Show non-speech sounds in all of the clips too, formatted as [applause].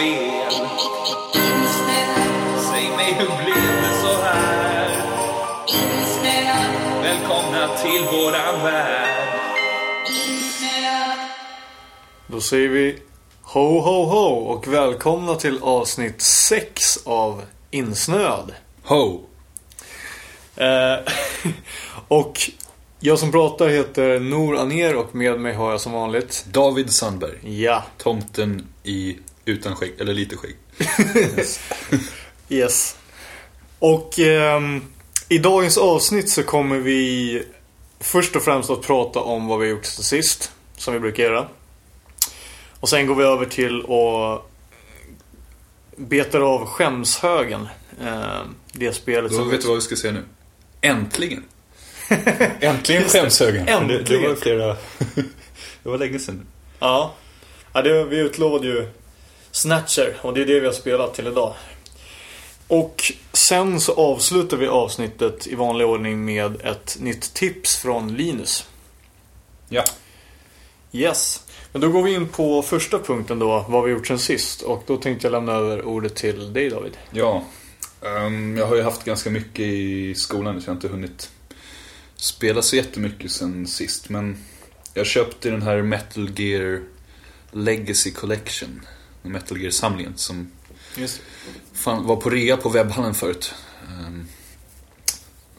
insnöad, Säg mig, hur blev det så här? Välkomna till våran värld. Då säger vi ho ho ho och välkomna till avsnitt 6 av Insnöad. Ho! Eh, [laughs] och jag som pratar heter Nor Aner och med mig har jag som vanligt David Sandberg. Ja, Tomten i utan skägg, eller lite skägg. yes. Och ehm, i dagens avsnitt så kommer vi först och främst att prata om vad vi har gjort sen sist. Som vi brukar göra. Och sen går vi över till att betar av skämshögen. Eh, det spelet Då som vet du vad vi ska se nu? Äntligen! [laughs] Äntligen skämshögen. Äntligen. Det, det var flera... [laughs] det var länge sedan. Ja, ja det, vi utlovade ju Snatcher och det är det vi har spelat till idag. Och sen så avslutar vi avsnittet i vanlig ordning med ett nytt tips från Linus. Ja. Yes. Men då går vi in på första punkten då, vad vi gjort sen sist. Och då tänkte jag lämna över ordet till dig David. Ja. ehm, jag har ju haft ganska mycket i skolan så jag har inte hunnit spela så jättemycket sen sist. Men jag köpte den här Metal Gear Legacy Collection. Metal Gear-samlingen som Just. fan, var på rea på webbhallen förut. Ehm,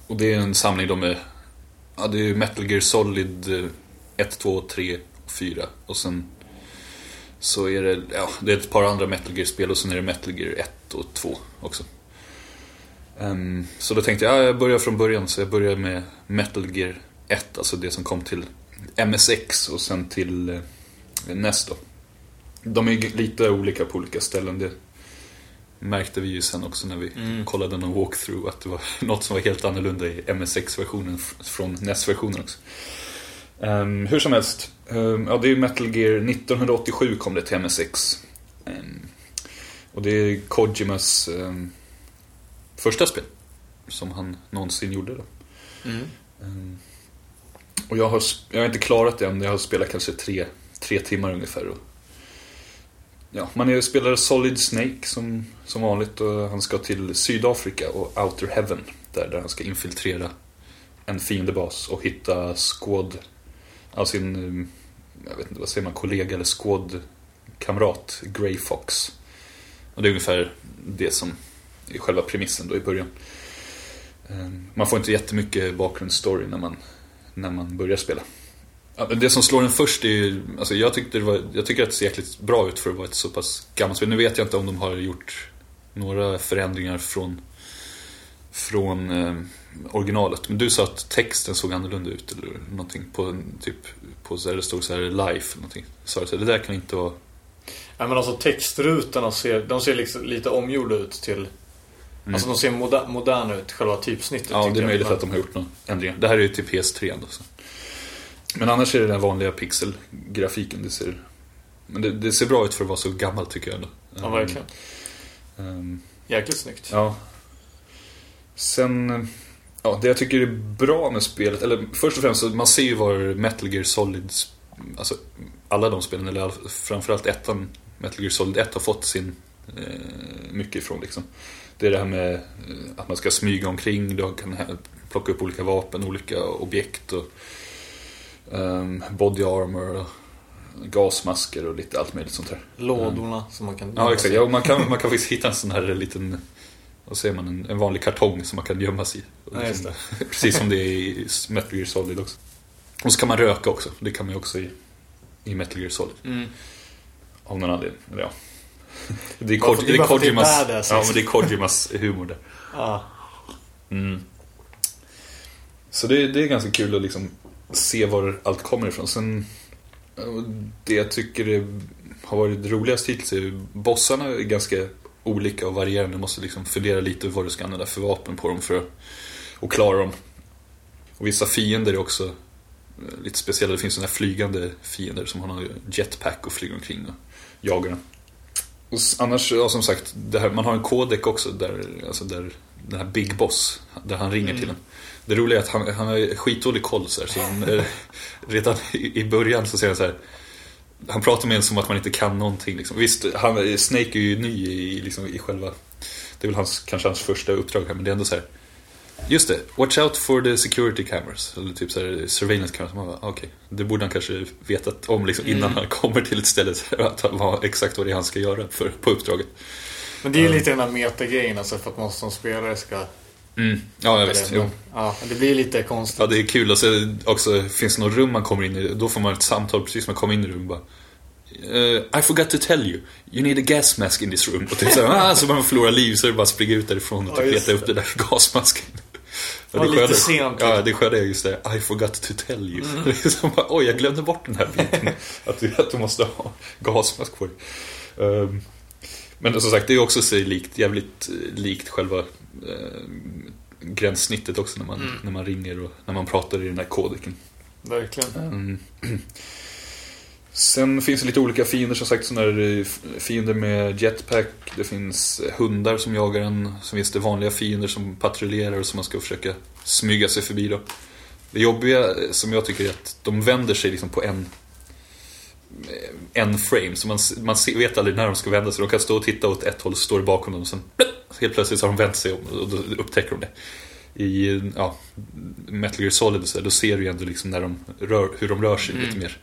och det är en samling då med ja, det är Metal Gear Solid eh, 1, 2, 3 och 4. Och sen så är det, ja, det är ett par andra Metal Gear-spel och sen är det Metal Gear 1 och 2 också. Ehm, så då tänkte jag, ja, jag börjar från början. Så jag börjar med Metal Gear 1, alltså det som kom till MSX och sen till eh, NES då. De är ju lite olika på olika ställen. Det märkte vi ju sen också när vi kollade någon walkthrough att det var [laughs] något som var helt annorlunda i MSX-versionen från NES-versionen också. Ehm, hur som helst, ehm, ja det är Metal Gear 1987 kom det till MSX. Ehm, och det är Kojimas första spel som han någonsin gjorde då. Ehm, och jag har, jag har inte klarat det än, jag har spelat kanske tre, tre timmar ungefär. Och, ja, man är, spelar Solid Snake som, som vanligt och han ska till Sydafrika och Outer Heaven. Där, där han ska infiltrera en fiendebas och hitta squad av sin, jag vet inte vad säger man, kollega eller squad-kamrat Grey Fox. Och det är ungefär det som är själva premissen då i början. Ehm, man får inte jättemycket bakgrundsstory när man, när man börjar spela. Det som slår en först är ju, alltså jag, tyckte var, jag tycker att det ser jäkligt bra ut för att vara ett så pass gammalt spel. Nu vet jag inte om de har gjort några förändringar från, från eh, originalet. Men du sa att texten såg annorlunda ut eller någonting på typ, på där det stod så här life någonting. Så här, det där kan inte vara... Ja, men alltså textrutorna ser, de ser liksom lite omgjorda ut till... Alltså de ser moder, moderna ut, själva typsnittet. Ja, det är jag. möjligt Men- att de har gjort några ändringar. Det här är ju till PS3 ändå. Så. Men annars är det den vanliga pixelgrafiken. Det ser, men det, det ser bra ut för att vara så gammalt tycker jag ändå. Ja, verkligen. Ehm, Jäkligt snyggt. ja. Sen, ja, det jag tycker är bra med spelet, eller först och främst man ser ju var Metal Gear Solid, alltså alla de spelen, eller all- framförallt ettan, Metal Gear Solid 1 har fått sin eh, mycket ifrån liksom. Det är det här med eh, att man ska smyga omkring, du kan plocka upp olika vapen, olika objekt och ehm, body armor gasmasker och lite allt möjligt sånt där. Lådorna som man kan... Ja, exakt. Ja, man, kan, man kan faktiskt hitta en sån här liten, vad säger man, en, en vanlig kartong som man kan gömma sig i. Ja, just liksom- [laughs] Precis som det är i Metal Gear Solid också. Och så kan man röka också. Det kan man ju också i, i Metal Gear Solid. Mm. Av någon anledning. Eller ja. [laughs] Det är, Koj, det är det det Kojimas, badass, ja, liksom. men det är Kojimas humor där. Ja. Mm. Så det, det är ganska kul att liksom se var allt kommer ifrån. Sen, eh, det jag tycker är, har varit roligast hittills är bossarna är ganska olika och varierande. Du måste liksom fundera lite vad du ska använda för vapen på dem för att och klara dem. Och vissa fiender är också eh, lite speciella. Det finns sådana här flygande fiender som har någon jetpack och flyger omkring och jagar den. Och annars, ja, som sagt, här, man har en kodek också där, alltså där den här Big Boss, där han ringer till en. Det roliga är att han, han har skitdålig koll så, här, så han, eh, [laughs] redan i, början så säger han så här. Han pratar med en som att man inte kan någonting. Liksom. Visst, han, Snake är ju ny i, liksom, i själva... Det är väl hans, kanske hans första uppdrag här, men det är ändå så här. Just det, watch out for the security cameras. Eller typ så här, surveillance cameras. Man bara, ah, okej, det borde han kanske vetat om liksom, innan han kommer till ett ställe. Här, att han, vad, exakt vad det är han ska göra för, på uppdraget. Men det är ju lite den här metagrejen alltså för att man som spelare ska... Mm. Ja, ja visst. Jo. ja, det blir lite konstigt. Ja, det är kul. Och så också, finns det något rum man kommer in i, då får man ett samtal precis som man kommer in i rummet. Bara, "Eh, I forgot to tell you, you need a gas mask in this room. Och typ så, [laughs] ah, så man förlorar liv så är det bara springa ut därifrån och Ja, typ leta upp den där [laughs] gasmasken. Ja, var det lite sent. Ja, det sköna är just det. I forgot to tell you. Mm. [laughs] Bara, Oj, jag glömde bort den här biten. att, du, att du måste ha gasmask på dig. Ehm, men som sagt, det är också sig likt, jävligt eh, likt själva eh, gränssnittet också när man, Mm. när man ringer och när man pratar i den här kodeken. Verkligen. Mm. [clears throat] Sen finns det lite olika fiender som sagt. Sådana eh, fiender med jetpack. Det finns eh, hundar som jagar en. Sen finns det vanliga fiender som patrullerar och som man ska försöka smyga sig förbi då. Det jobbiga eh, som jag tycker är att de vänder sig liksom på en en frame, så man, man vet aldrig när de ska vända sig. De kan stå och titta åt ett håll, så står det bakom dem och sen plupp, helt plötsligt har de vänt sig om och då upptäcker de det. I ja, Metal Gear Solid så här, då ser du ju ändå liksom när de rör, hur de rör sig lite mer.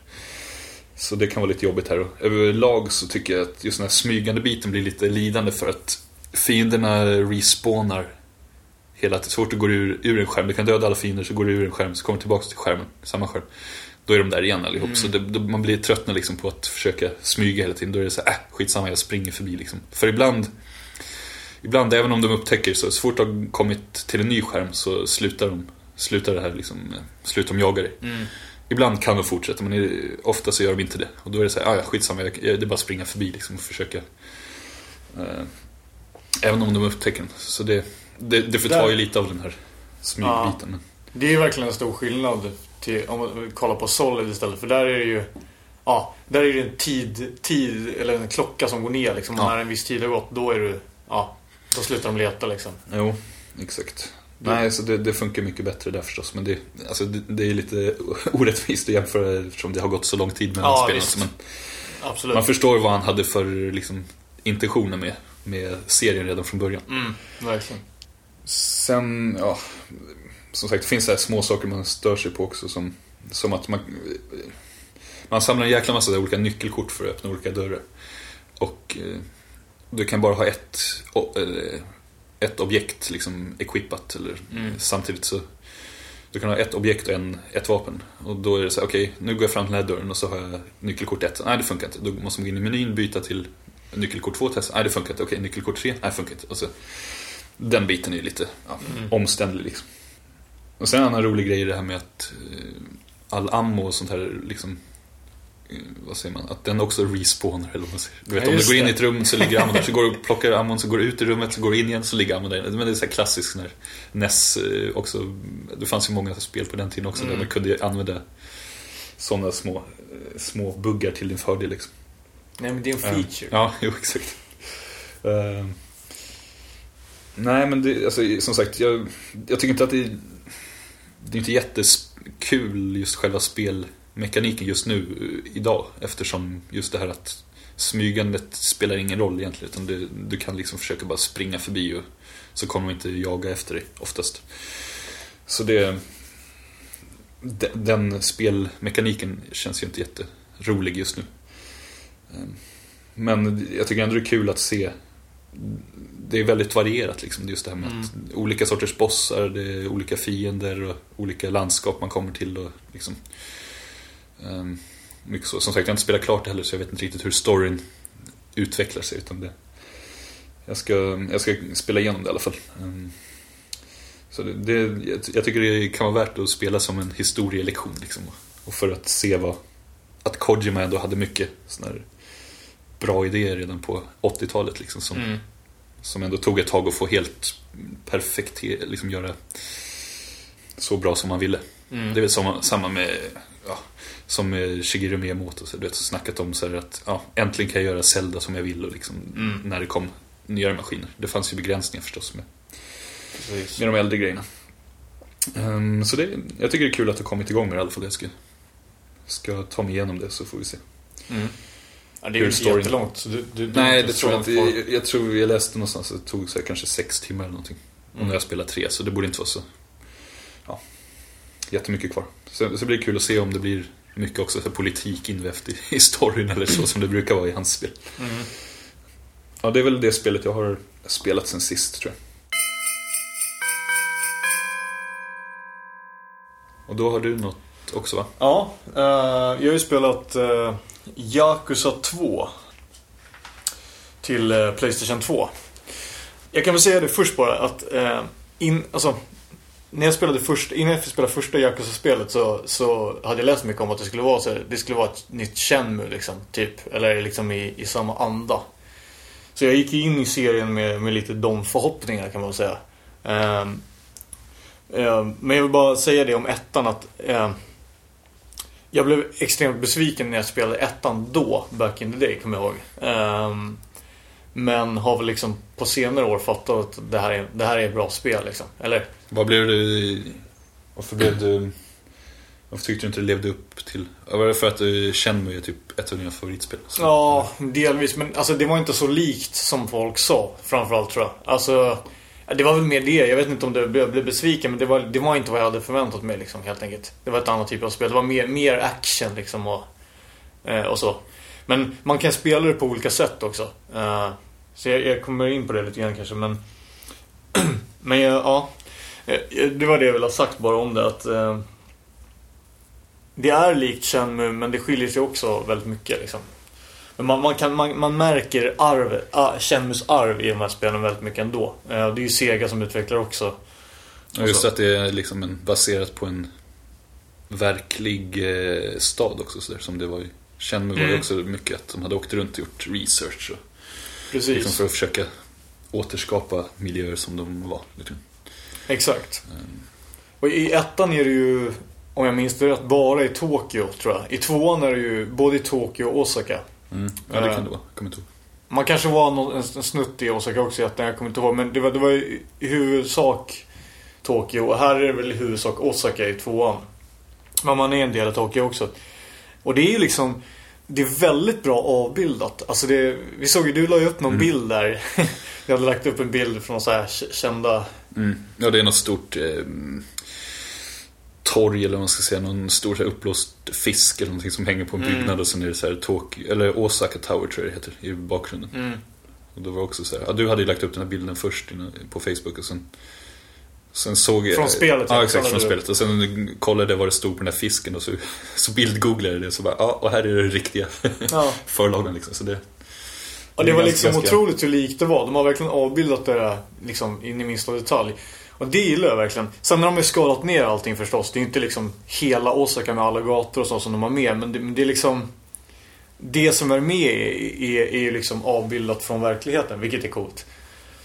Så det kan vara lite jobbigt här. Överlag så tycker jag att just den här smygande biten blir lite lidande för att fienderna respawnar hela tiden. Så fort du går ur, ur en skärm, du kan döda alla fiender, så går du ur en skärm, så kommer du tillbaka till skärmen, samma skärm. Då är de där igen allihop. Så det, då, man blir tröttna liksom på att försöka smyga hela tiden. Då är det så här, äh, skitsamma, jag springer förbi liksom. För ibland, ibland även om de upptäcker så, så fort de kommit till en ny skärm så slutar de, slutar det här liksom, eh, slutar de jaga dig. Ibland kan de fortsätta men ofta så gör de inte det. Och då är det så här, "Ah, ja skitsamma, jag, det är bara att springa förbi liksom och försöka. Eh, även om de upptäcker den. Så det, det, det förtar ju lite av den här smygbiten. Men, Det är verkligen en stor skillnad till, om man kollar på Solid istället. För där är det ju... Ja, där är det en tid, tid eller en klocka som går ner liksom. Ja. när en viss tid har gått, då är du... Ja, då slutar de leta liksom. Jo, exakt. Nej, så det, det funkar mycket bättre där förstås. Men det, alltså, det, det är lite [laughs] orättvist att jämföra eftersom det har gått så lång tid mellan Ja, spelen. Absolut. man förstår vad han hade för liksom, intentioner med, med serien redan från början. Mm, verkligen. Sen, ja, som sagt, det finns så små saker man stör sig på också. Som, som att man, man samlar en jäkla massa olika nyckelkort för att öppna olika dörrar. Och eh, du kan bara ha ett, ett objekt liksom equippat. Eller, Samtidigt så du kan ha ett objekt och en, ett vapen. Och då är det så här, okej, nu går jag fram till den här dörren och så har jag nyckelkort 1. Nej, det funkar inte. Då måste man gå in i menyn, byta till nyckelkort 2 testa. Nej, det funkar inte. Okej, nyckelkort 3. Nej, det funkar inte. Och så, den biten är ju lite ja, omständlig liksom. Och sen en annan rolig grej är det här med att eh, all ammo och sånt här liksom eh, vad säger man? Att den också respawnar eller vad. Du vet Ja, om du går in det. i ett rum så ligger ammon där, så går du [laughs] och plockar ammon, så går du ut i rummet, så går du in igen, så ligger ammon där. Men det är så här klassiskt sån här NES eh, också. Det fanns ju många spel på den tiden också där man kunde använda sådana små, små buggar till din fördel liksom. Nej, men det är en feature. Ja, [laughs] jo exakt. Eh, nej men det, alltså, som sagt, jag, jag tycker inte att det det är inte jättekul just själva spelmekaniken just nu eh, idag eftersom just det här att smygandet spelar ingen roll egentligen utan du, du kan liksom försöka bara springa förbi och så kommer de inte jaga efter dig oftast. Så det den spelmekaniken känns ju inte jätterolig just nu. Ehm, men jag tycker ändå det är kul att se det är väldigt varierat liksom. Det är Just det här med att olika sorters bossar, det är olika fiender och olika landskap man kommer till. Och liksom, Ehm, mycket så. Som sagt, jag har inte spelat klart det heller så jag vet inte riktigt hur storyn utvecklar sig. Utan det, jag, ska, jag ska spela igenom det i alla fall. Ehm, så det, det, jag, tycker det kan vara värt att spela som en historielektion. Liksom, och för att se vad... Att Kojima ändå hade mycket såna här bra idéer redan på 80-talet. Liksom, som, Mm. som ändå tog ett tag att få helt perfekt, liksom göra så bra som man ville. Mm. Det är väl samma, samma med, ja, som med Shigeru Miyamoto. Så, du vet, så snackat om så här att ja, äntligen kan jag göra Zelda som jag vill och liksom, Mm. när det kom nyare maskiner. Det fanns ju begränsningar förstås med, Precis. med de äldre grejerna. Ehm, så det, jag tycker det är kul att det kommit igång med det i alla fall. Jag ska, ska ta mig igenom det så får vi se. Ja, det är ju inte storyn- jättelångt. Så du, du, du Nej, det tror jag inte. Jag, jag tror jag läste någonstans att det tog så här, kanske sex timmar eller någonting. Och när jag spelar tre, så det borde inte vara så ja, jättemycket kvar. Så, så blir det kul att se om det blir mycket också för politik invävt i, i storyn eller så som det brukar vara i hans spel. Ja, det är väl det spelet jag har spelat sen sist tror jag. Och då har du något också va? Ja, eh, jag har ju spelat uh, Yakuza 2. Till eh, Playstation 2. Jag kan väl säga det först bara att eh, in, alltså, när jag spelade först, innan jag spelade första Yakuza-spelet så, så hade jag läst mycket om att det skulle vara så det skulle vara ett nytt Chenmu, liksom, typ. Eller liksom i, i samma anda. Så jag gick in i serien med, med lite de förhoppningarna kan man väl säga. Eh, eh, men jag vill bara säga det om ettan att ehm, jag blev extremt besviken när jag spelade ettan då, back in the day, kommer jag ihåg. Ehm, men har väl liksom på senare år fattat att det här är, det här är ett bra spel liksom. Eller? Vad blev du... Varför blev du... Varför tyckte du inte det levde upp till... Var det för att du känner mig typ ett av dina favoritspel? Så- Ja, delvis. Men alltså det var inte så likt som folk sa. Framförallt tror jag. Alltså, det var väl mer det. Jag vet inte om det blev, blev besviken. Men det var, det var inte vad jag hade förväntat mig liksom, helt enkelt. Det var ett annat typ av spel. Det var mer, mer action liksom och, eh, och så. Men man kan spela det på olika sätt också. Eh, så jag, jag kommer in på det lite grann kanske. Men, [clears throat] men jag, ja. Eh, det var det jag ville ha sagt bara om det. Att, det är likt Shenmue men det skiljer sig också väldigt mycket liksom. Men man, man, kan, man, man märker arv, ah, Shenmues arv i de här spelen väldigt mycket ändå. Eh, det är ju Sega som utvecklar också. Ja, just att det är liksom en, baserat på en verklig eh, stad också så där, som det var i Shenmue var ju Mm. också mycket att de hade åkt runt och gjort research och, Precis. liksom för att försöka återskapa miljöer som de var. Liksom. Exakt. Och i ettan är det ju, om jag minns det rätt, bara i Tokyo tror jag. I tvåan är det ju både i Tokyo och Osaka. Mm. Ja, det kan det vara. Jag kommer inte ihåg. Man kanske var någon, en, en snutt i Osaka också jag kommer inte ihåg. Men det var, det var i, huvudsak Tokyo. Och här är det väl i huvudsak Osaka i tvåan. Men man är en del av Tokyo också. Och det är ju liksom Det är väldigt bra avbildat. Alltså det, vi såg ju, du la ju upp någon bild där. [laughs] Jag hade lagt upp en bild från så här kända Mm. Ja, det är något stort eh, torg eller vad man ska säga. Någon stor så här, uppblåst fisk eller någonting som hänger på en byggnad och sen är det så här Tokyo, eller Osaka Tower tror jag det heter i bakgrunden. Och då var också så här, ja, du hade ju lagt upp den här bilden först på Facebook och sen Sen såg jag... Från spelet, Ja, ja, exakt. Från spelet. Och sen kollade jag vad det stod på den här fisken och så, så bildgooglade jag det. Så bara, ja, och här är det riktiga [laughs] Ja. förlagen liksom. Så det, Och det är var liksom ganska- otroligt hur likt det var. De har verkligen avbildat det där liksom, in i minsta detalj. Och det gillar jag verkligen. Sen har de ju skalat ner allting förstås. Det är ju inte liksom hela Osaka med alla gator och så som de har med. Men det, men det är liksom... Det som är med är, ju liksom avbildat från verkligheten, vilket är coolt.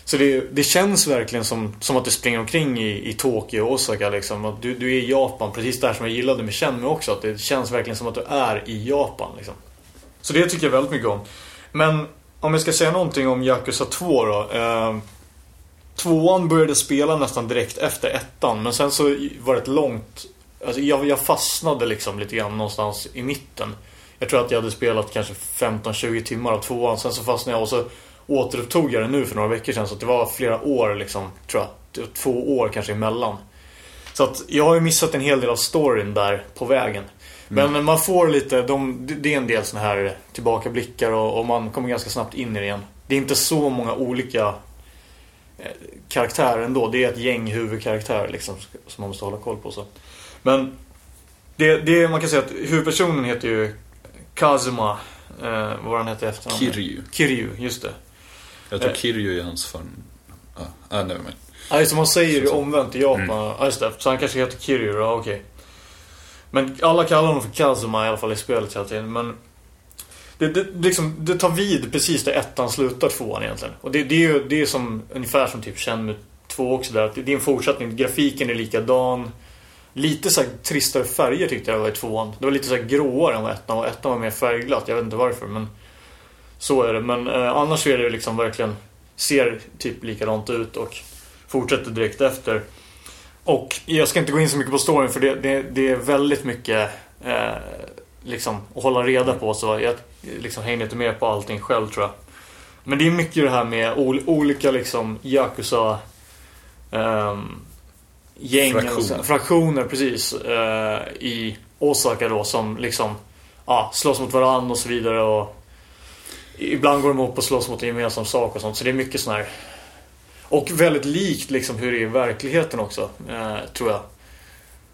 Så det, det känns verkligen som, som att du springer omkring i, i Tokyo och Osaka liksom. Att du, du är i Japan, precis det här som jag gillade med Shenmue också. Att det känns verkligen som att du är i Japan liksom. Så det tycker jag väldigt mycket om. Men om jag ska säga någonting om Yakuza 2 då. Eh, tvåan började spela nästan direkt efter ettan. Men sen så var det ett långt... Alltså jag, jag fastnade liksom lite grann någonstans i mitten. Jag tror att jag hade spelat kanske 15-20 timmar av tvåan. Sen så fastnade jag och så återupptog jag det nu för några veckor sedan. Så det var flera år liksom, tror jag. Två år kanske emellan. Så att jag har ju missat en hel del av storyn där på vägen. Men man får lite, de, det är en del såna här tillbakablickar och, och man kommer ganska snabbt in i det igen. Det är inte så många olika eh, karaktärer ändå. Det är ett gäng huvudkaraktärer liksom som man måste hålla koll på. Så. Men det, det, man kan säga att huvudpersonen heter ju Kazuma. Eh, vad han heter efter Kiryu. Kiryu, just det. Jag tror Eh. Kiryu är hans. Ja, ah, nej men. Ja, just det, man säger det så. omvänt i Japan. Ja, just det. Så han kanske heter Kiryu då, okej. Men alla kallar honom för Kazuma i alla fall i spelet hela tiden. Men det, det, liksom, det tar vid precis där ettan slutar tvåan egentligen. Och det, det är ju det är som, ungefär som typ Känn med två också där. Att det, det är en fortsättning. Grafiken är likadan. Lite så här tristare färger tyckte jag var i tvåan. Det var lite så här gråare än vad ettan var. Ettan var mer färgglatt. Jag vet inte varför men så är det. Men eh, annars så är det liksom verkligen ser typ likadant ut och fortsätter direkt efter. Och jag ska inte gå in så mycket på storyn för det, det, det är väldigt mycket eh, liksom att hålla reda på så jag liksom hänger inte med på allting själv tror jag. Men det är mycket det här med ol, olika liksom Yakuza ehm, gäng och så- Fraktioner. fraktioner precis eh, i Osaka då som liksom ja, slåss mot varandra och så vidare och ibland går de upp och slåss mot en gemensam sak och sånt så det är mycket sån här och väldigt likt liksom hur det är i verkligheten också eh, tror jag.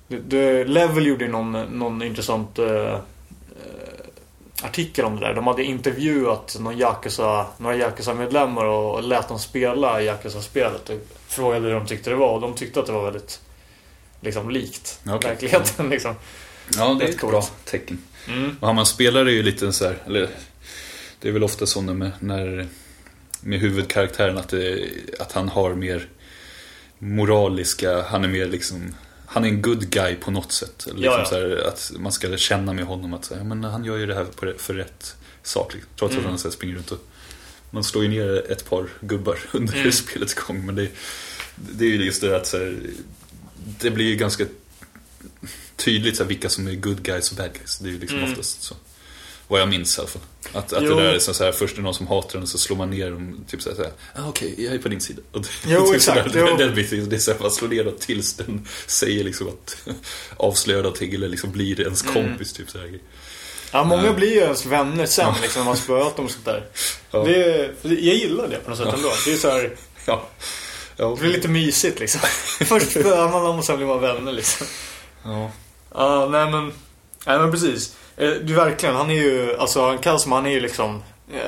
The, The Level gjorde någon, någon intressant eh, artikel om det där. De hade intervjuat någon Yakuza, några Yakuza-medlemmar och, och lät dem spela Yakuza-spelet. Och frågade hur de tyckte det var och de tyckte att det var väldigt liksom likt Okej. verkligheten. [laughs] Liksom. Ja, det är Rätt ett coolt. bra tecken. Mm. Och man spelar är ju lite så här, eller det är väl ofta så när, när med huvudkaraktären att, det, att han har mer moraliska, han är mer liksom han är en good guy på något sätt. Liksom Ja, ja. Så här, att man ska känna med honom att så här, men han gör ju det här för rätt sak. Liksom. Trots Mm. att han så här, springer runt och man slår ju ner ett par gubbar [laughs] under Mm. spelets gång. Men det, det är ju just det att så här, det blir ju ganska tydligt så vilka som är good guys och bad guys. Det är ju liksom Mm. oftast så. Vad jag minns i alla fall. Att, att Jo. det där är så här, först är det någon som hatar den och så slår man ner dem. Typ så här, så här ah, okej, jag är på din sida. Och Jo, [laughs] typ exakt, Så där, jo. Den biten, det är så här, man slår ner dem tills den säger liksom att [laughs] avslöjar någonting eller liksom blir ens Mm. kompis. Typ så här. Ja, många Ja. blir ju ens vänner sen liksom, när man spöat dem och sånt där. Ja. Det, jag gillar det på något sätt Ja. ändå. Det är så här, [laughs] Ja. Ja. det blir lite mysigt liksom. Först spöar man dem och sen blir man vänner liksom. ja. Ja, nej men... Nej men precis. Eh, Du verkligen, han är ju, alltså han Kazuma han är ju liksom... Eh,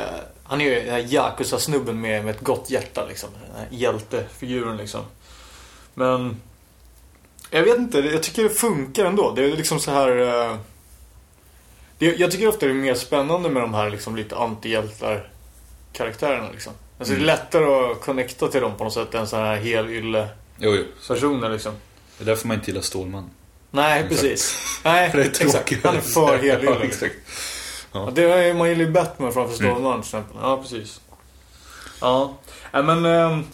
han är ju den här Yakuza-snubben med, med ett gott hjärta liksom. Den här hjältefiguren liksom. Men... Jag vet inte, jag tycker det funkar ändå. Det är liksom så här... Eh, det, jag tycker ofta det är mer spännande med de här liksom lite antihjältar karaktärerna liksom. Alltså Mm. det är lättare att connecta till dem på något sätt än så här helylle personer liksom. Det är därför man inte gillar Stålman. Nej, precis. Nej, Det är exakt. Han är för helylle. [laughs] Ja, liksom. exakt. Ja, det är, man gillar ju Batman framför Stålmannen till exempel. Ja, precis. Ja, Nej, men ehm,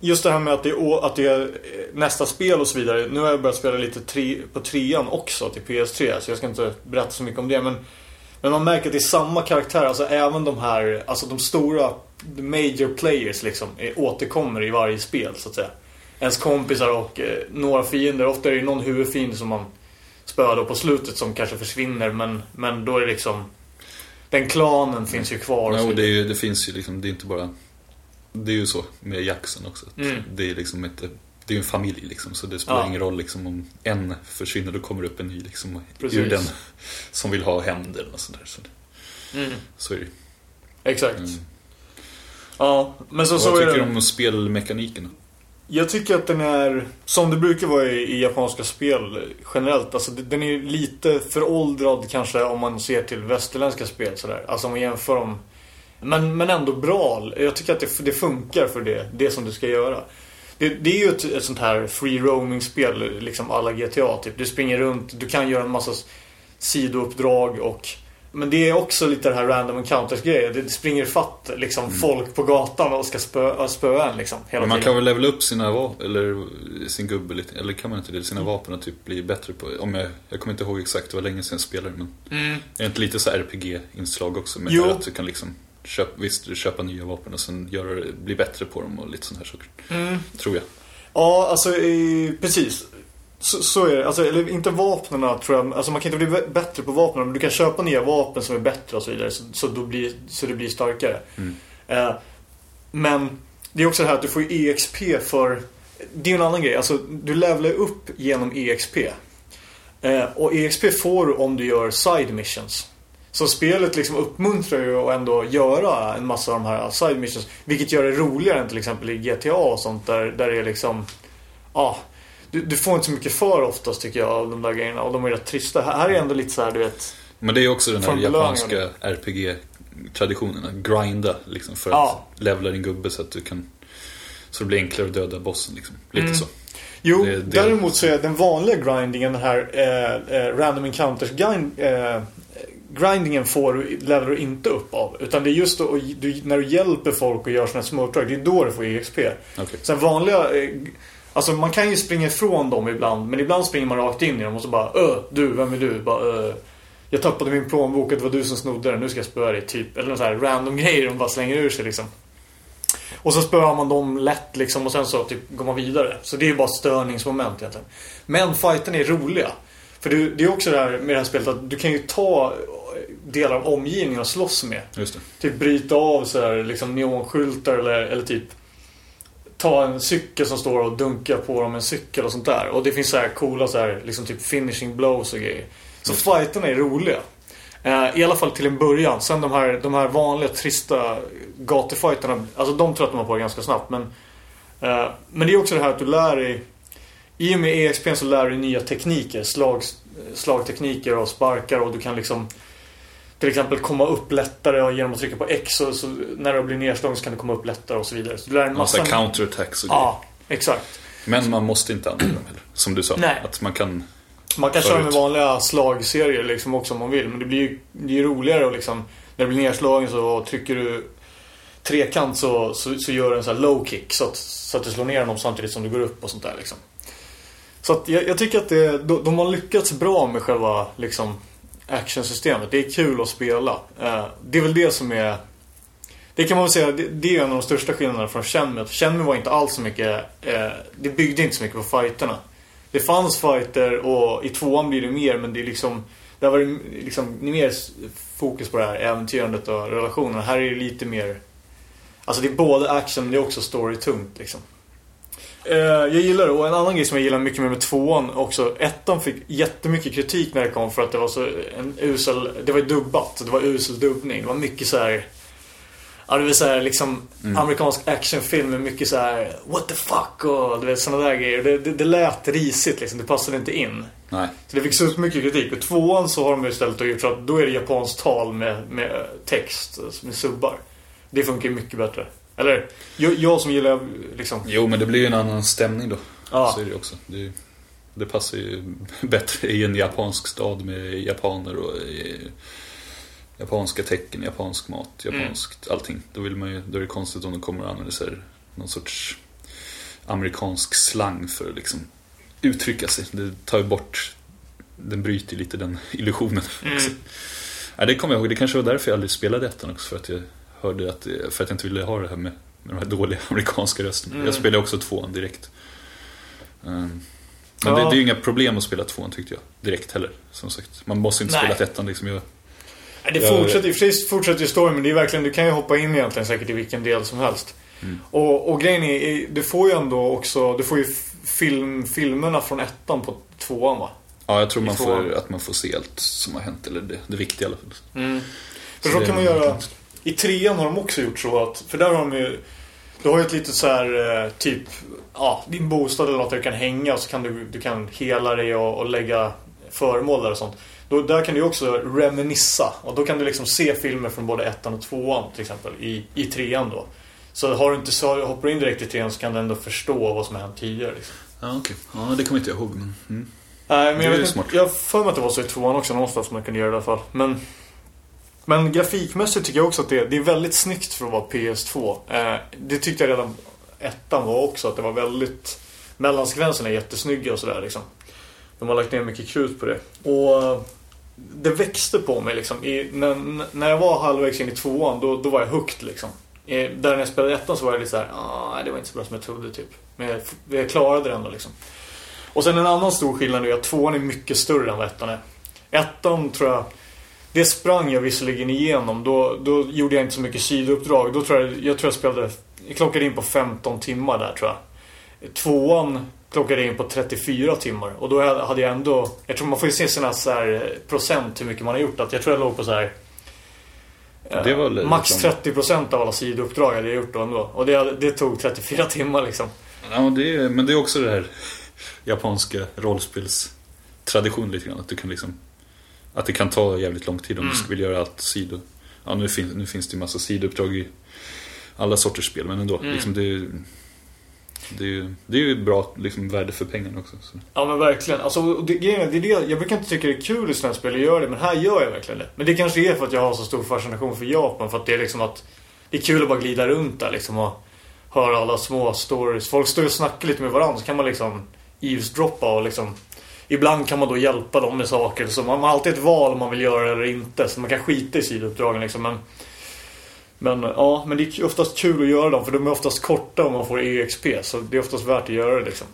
just det här med att det, är, att det är eh, nästa spel och så vidare. Nu har jag börjat spela lite tre, på trean också till PS3. Så jag ska inte berätta så mycket om det. Men, men man märker att det är samma karaktär. Alltså även de här, alltså de stora major players liksom är, återkommer i varje spel så att säga. Ens kompisar och eh, några fiender. Ofta är det ju någon huvudfiende som man spöar då på slutet som kanske försvinner. Men, men då är det liksom den klanen finns ju kvar. Ja, och det, ju, det finns ju liksom, det är inte bara... Det är ju så med Jackson också. Mm. Det är liksom inte... Det är ju en familj liksom, så det spelar Ja. ingen roll liksom om en försvinner, då kommer det upp en ny liksom Precis. ur den som vill ha hämnd och sådär. Så, Mm, så är det exakt. Mm. Ja, men så, så Vad tycker du om spelmekaniken? Jag tycker att den är, som det brukar vara i, i japanska spel generellt, alltså den är lite föråldrad kanske om man ser till västerländska spel sådär. Alltså om man jämför dem. Men, men ändå bra. Jag tycker att det, det funkar för det, det som du ska göra. Det, det är ju ett, ett sånt här free roaming spel, liksom alla GTA typ. Du springer runt, du kan göra en massa sidouppdrag och men det är också lite det här random encounters grejer. Det springer fatt liksom folk på gatan och ska spöa spö en liksom. Hela Men man tiden. kan väl levela upp sina vapen, eller sin gubbe lite, eller kan man inte det? Sina vapen och typ bli bättre på, om jag, jag kommer inte ihåg exakt, det var länge sedan jag spelade men Mm. Är inte lite så RPG-inslag också Jo. att du kan liksom köpa, visst, köpa nya vapen och sen göra, bli bättre på dem och lite sådana här saker. Mm. Tror jag. Ja, alltså precis. Så, så är det. Alltså, eller inte vapnen tror jag. Alltså man kan inte bli bä- bättre på vapnen. Men du kan köpa nya vapen som är bättre och så vidare. Så, så, då blir, så det blir starkare. Mm. Eh, men det är också det här att du får EXP för... Det är en annan grej. Alltså du levlar upp genom EXP. Eh, och EXP får du om du gör side missions. Så spelet liksom uppmuntrar ju att ändå göra en massa av de här side missions. Vilket gör det roligare än till exempel i GTA och sånt där, där det är liksom... Ja, du, du får inte så mycket för oftast tycker jag av de där grejerna. Och de är rätt trista. Här är ändå lite så här, du vet... Men det är också den här japanska RPG-traditionen. Att grinda liksom för Ja. att levla din gubbe så att du kan... Så det blir enklare att döda bossen liksom. Lite Mm. så. Jo, Det- det- däremot så är den vanliga grindingen, den här eh, eh, random encounters grind, eh, grindingen får du, levelar du inte upp av. Utan det är just då, du, när du hjälper folk och gör sådana här småuppdrag, det är då du får EXP. Okej. Sen vanliga... eh, Alltså man kan ju springa ifrån dem ibland, men ibland springer man rakt in i dem och så bara Öh, du, vem är du? Bara, "Öh, jag tappade min plånbok, det var du som snodde den, nu ska jag spöa dig, typ. Eller någon sån här random [laughs] grejer de bara slänger ur sig liksom. Och så spöar man dem lätt liksom och sen så typ går man vidare. Så det är ju bara störningsmoment egentligen. Men fighten är roliga. För du, det är också det här med det här spelet att du kan ju ta delar av omgivningen och slåss med. Typ bryta av så här, liksom neonskyltar eller, eller typ ta en cykel som står och dunka på dem en cykel och sånt där. Och det finns så här coola så här, liksom typ finishing blows och grejer. Så fighterna är roliga. Eh, I alla fall till en början. Sen de här, de här vanliga trista gatufighterna, alltså de tröttnar man på ganska snabbt. Men, eh, men det är också det här att du lär dig i och med EXP så lär du dig nya tekniker. Slag, slagtekniker och sparkar och du kan liksom till exempel komma upp lättare genom att trycka på X och så när du blir nedslagen så kan du komma upp lättare och så vidare. Så du lär en Massa massa... counterattacks och grejer. Ja, exakt. Men man måste inte använda dem heller. Som du sa. Nej. Att man kan... Man kan köra med vanliga slagserier liksom också om man vill. Men det blir ju det är roligare och liksom när du blir nedslagen så trycker du trekant så, så, så gör du en sån här low kick så att, så att du slår ner dem samtidigt som du går upp och sånt där liksom. Så att jag, jag tycker att det, de, de har lyckats bra med själva liksom actionsystemet. Det är kul att spela. Eh, det är väl det som är det kan man väl säga, det, är en av de största skillnaderna från Shenmue. Shenmue var inte alls så mycket, eh, det byggde inte så mycket på fighterna. Det fanns fighter och i tvåan blir det mer men det är liksom där var det liksom mer fokus på det här äventyrandet och relationerna. Här är det lite mer Alltså det är både action men det är också story-tungt liksom. Eh, jag gillar det och en annan grej som jag gillar mycket mer med tvåan också. Ettan fick jättemycket kritik när det kom för att det var så en usel Det var ju dubbat, det var usel dubbning. Det var mycket så här. Ja det så här liksom amerikansk actionfilm med mycket så här What the fuck och du vet sådana där grejer. Det, det, det lät risigt liksom, det passade inte in. Nej. Så det fick så mycket kritik. Och tvåan så har de istället gjort så att då är det japanskt tal med, med text, med subbar. Det funkar ju mycket bättre. Eller, jag, jag som gillar liksom... Jo, men det blir ju en annan stämning då. Ja. Så är det också. Det, det passar ju [laughs] bättre i en japansk stad med japaner och eh, japanska tecken, japansk mat, japanskt allting. Då, vill man ju, då är det konstigt om de kommer och använder sig någon sorts amerikansk slang för att liksom uttrycka sig. Det tar ju bort, den bryter lite den [laughs] illusionen också. Ja, det kommer jag ihåg, det kanske var därför jag aldrig spelade ettan också. För att jag hörde att, för att jag inte ville ha det här med, med de här dåliga [laughs] amerikanska rösterna. Jag spelade också tvåan direkt. Um, men Ja. det, det är ju inga problem att spela tvåan tyckte jag. Direkt heller. Som sagt. Man måste inte Nej. spela ettan liksom. Jag, Det fortsätter, för sig fortsätter ju storyn men det är verkligen, du kan ju hoppa in egentligen säkert i vilken del som helst. Och, och grejen är, du får ju ändå också, du får ju film, filmerna från ettan på tvåan va? ja, jag tror man får, att man får se allt som har hänt. Eller det, det viktiga i alla fall. För Så så kan man göra. I trean har de också gjort så att, för där har de ju, du har ju ett litet så här, eh, typ, ja, din bostad eller något där du kan hänga och så kan du, du kan hela dig och, och lägga föremål där och sånt. Då, där kan du ju också reminissa och då kan du liksom se filmer från både ettan och tvåan till exempel i, i trean då. Så har du inte så, hoppar du in direkt i trean så kan du ändå förstå vad som har hänt tidigare. Liksom. Ja, okej. Ja, det kommer inte jag ihåg. Men, mm. Nej, men jag vet inte. Jag för mig att det var så i tvåan också någonstans man kunde göra det i alla fall. Men, men grafikmässigt tycker jag också att det, det är väldigt snyggt för att vara PS2. Eh, det tyckte jag redan ettan var också. Att det var väldigt... Mellansekvenserna är jättesnygga och sådär liksom. De har lagt ner mycket krut på det. Och eh, det växte på mig liksom. I, när, när jag var halvvägs in i tvåan då, då var jag hooked liksom. I, där när jag spelade ettan så var jag lite såhär, ah, det var inte så bra som jag trodde typ. Men jag, jag klarade det ändå liksom. Och sen en annan stor skillnad är att tvåan är mycket större än vad ettan är. Ettan tror jag... Det sprang jag visserligen igenom. Då, då gjorde jag inte så mycket sidouppdrag. Då tror jag, jag tror jag spelade... Jag klockade in på 15 timmar där tror jag. Tvåan klockade jag in på 34 timmar. Och då hade jag ändå... Jag tror man får ju se sina så här eh, procent hur mycket man har gjort. Att jag tror jag låg på så här... väl max liksom- 30% av alla sidouppdrag hade jag gjort då ändå. Och det, det tog 34 timmar liksom. Ja, det är, men det är också det här japanska rollspelstradition lite grann. Att du kan liksom Att det kan ta jävligt lång tid om du vill göra allt sido. Ja, nu, finns, nu finns det ju massa sidouppdrag i alla sorters spel, men ändå. Liksom det, Det är ju, det är ju bra liksom, värde för pengarna också. Så. Ja men verkligen. Alltså, det, det det, jag brukar inte tycka det är kul i sådana spel att göra det, men här gör jag verkligen det. Men det kanske är för att jag har så stor fascination för Japan, för att det är liksom att det är kul att bara glida runt där liksom och höra alla små stories. Folk står och snackar lite med varandra, så kan man liksom eavesdroppa och liksom Ibland kan man då hjälpa dem med saker. Så man har alltid ett val om man vill göra det eller inte. Så man kan skita i sidouppdragen liksom. Men, men ja, men det är oftast kul att göra dem. För de är oftast korta om man får EXP. Så det är oftast värt att göra det liksom.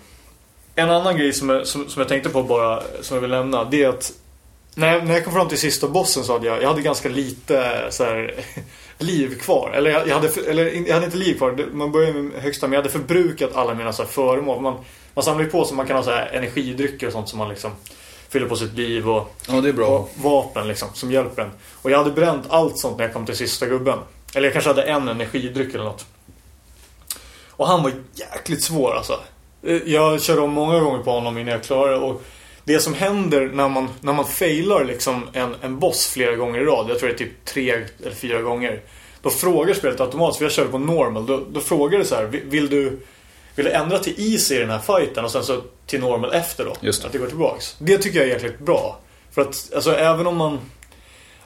En annan grej som jag, som, som jag tänkte på bara, som jag vill nämna. Det är att när jag, när jag kom fram till sista bossen så hade jag, jag hade ganska lite så här, [laughs] liv kvar. Eller jag, jag, hade, för- eller jag hade inte liv kvar. Man börjar med högsta men jag hade förbrukat alla mina så här föremål. Man, man samlar ju på så man kan ha så här energidrycker och sånt som man liksom fyller på sitt liv och, Ja, det är bra. och vapen liksom som hjälper en. Och jag hade bränt allt sånt när jag kom till sista gubben. Eller jag kanske hade en energidryck eller något. Och han var jäkligt svår alltså. Eh, Jag körde om många gånger på honom innan jag klarade det. Och det som händer när man, när man failar liksom en, en boss flera gånger i rad. Jag tror det är typ tre eller fyra gånger. Då frågar spelet automatiskt, för jag körde på normal. Då, då frågar det så här, "Vill- vill du, vill du ändra till easy i den här fighten och sen så till normal efter då? Just det. Att det går tillbaks. Det tycker jag är jäkligt bra. För att, alltså även om man...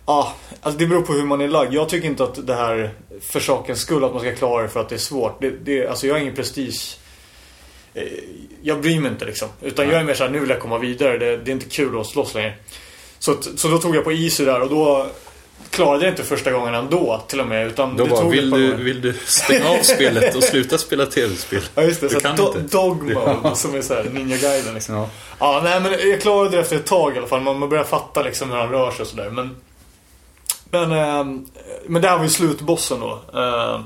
Ja, alltså det beror på hur man är lagd. Jag tycker inte att det här för sakens skull att man ska klara det för att det är svårt. Det, det, alltså jag har ingen prestige. Eh, Jag bryr mig inte liksom. Utan jag är mer såhär, nu vill jag komma vidare. Det, det är inte kul att slåss längre. Så, så då tog jag på easy där och då klarade jag inte första gången ändå till och med. Utan Då det bara, tog vill du, vill du stänga av spelet och sluta spela tv-spel? Ja just det, Du så do, inte. dog mode som är såhär ninja-guiden liksom. Ja. Ja, nej men jag klarade det efter ett tag i alla fall. Man, man börjar fatta liksom hur han rör sig och sådär. Men, men, ehm, men det här var ju slutbossen då. Ehm,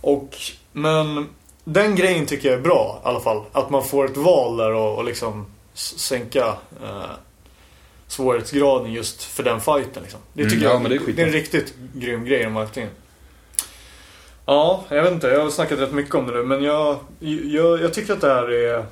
och, men den grejen tycker jag är bra i alla fall. Att man får ett val där och, och liksom sänka eh, svårighetsgraden just för den fighten. Liksom. Det Mm, tycker ja, jag men det är det är en riktigt grym grej de har lagt in. Ja, jag vet inte. Jag har snackat rätt mycket om det nu. Men jag, jag, jag tycker att det här är...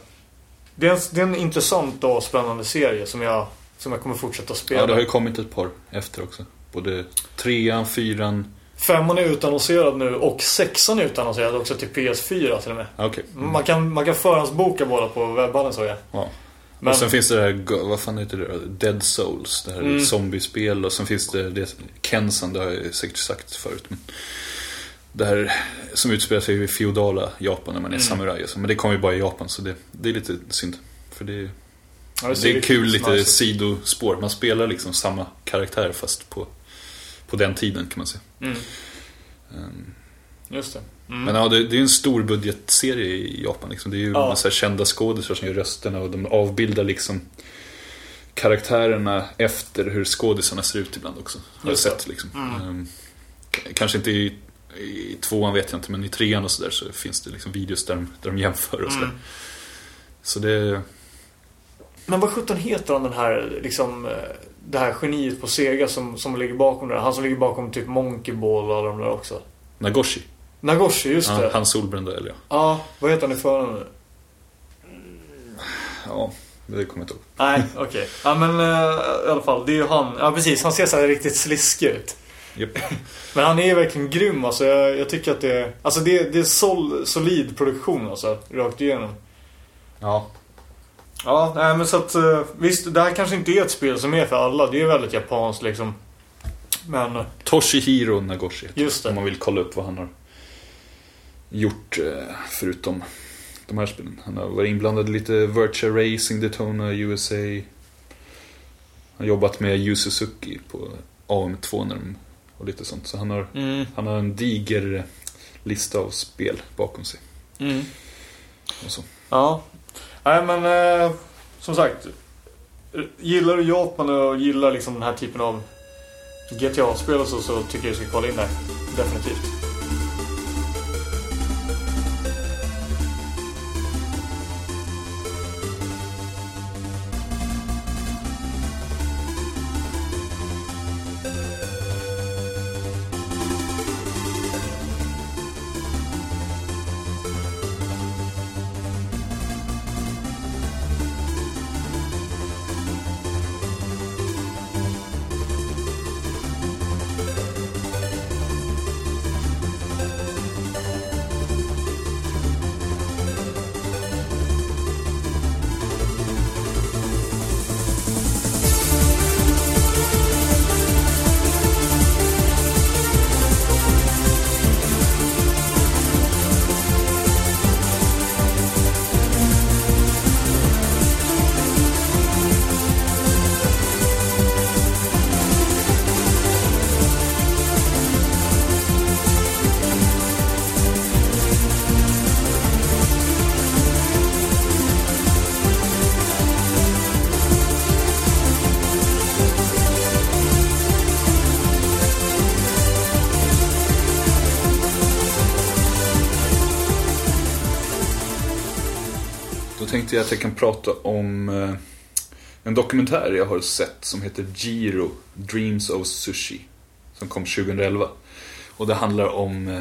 Det är, en, det är en intressant och spännande serie som jag, som jag kommer fortsätta spela. Ja, det har ju kommit ett par efter också. Både trean, fyran... Femman är utannonserad nu och sexan är utannonserad också till PS4 till och med. Okej. Mm. Man kan, man kan förhandsboka båda på webbhallen såg jag. Ja. Men- Och sen finns det det här, vad fan heter det? Dead Souls. Det här Mm. zombiespel. Och sen finns det, det Kensan, det har jag säkert sagt förut. Men det här som utspelar sig i feodala Japan när man Mm. är samuraj. och så. Men det kommer ju bara i Japan så det, det är lite synd. För det, Ja, det, ser är kul lite nice sidospår. Man spelar liksom samma karaktär fast på, på den tiden kan man säga. Mm. Ehm, Just det. Mm. Men ja, det, det är en stor budgetserie i Japan. Liksom. Det är ju Ja. massa kända skådisar som gör rösterna och de avbildar liksom karaktärerna efter hur skådisarna ser ut ibland också. Har jag sett liksom. Ehm, k- kanske inte i, i tvåan vet jag inte, men i trean och sådär så finns det liksom videos där de, där de jämför och sådär. Mm. Så det... Men vad sjutton heter han den här liksom eh, det här geniet på Sega som, som ligger bakom det? Han som ligger bakom typ Monkey Ball och alla de där också. Nagoshi. Nagoshi, just Ja, det. han solbrända eller ja. Ja, vad heter han i förnamn nu? Ja, det kommer jag inte ihåg. Nej, okej. Ja men eh, i alla fall, det är ju han. Ja precis, han ser så här riktigt sliskig ut. Japp. [laughs] Men han är verkligen grym alltså. Jag, jag tycker att det är... Alltså det, det är sol, solid produktion alltså. Rakt igenom. Ja. Ja, nej men så att eh, visst, det här kanske inte är ett spel som är för alla. Det är väldigt japanskt liksom. Men Toshihiro Nagoshi. Just det. Om man vill kolla upp vad han har gjort eh, förutom de här spelen. Han har varit inblandad i lite Virtua Racing, Daytona, USA. Han har jobbat med Yu Suzuki på AM2 när de, och lite sånt. Så han har, mm, han har en diger lista av spel bakom sig. mm. Och så. Ja. Nej men eh, som sagt. Gillar du Japan och gillar liksom den här typen av GTA-spel och så, så tycker jag du ska kolla in det. Definitivt. Tänkte jag att jag kan prata om eh, en dokumentär jag har sett som heter Giro, Dreams of Sushi. Som kom 2011. Och det handlar om... Eh,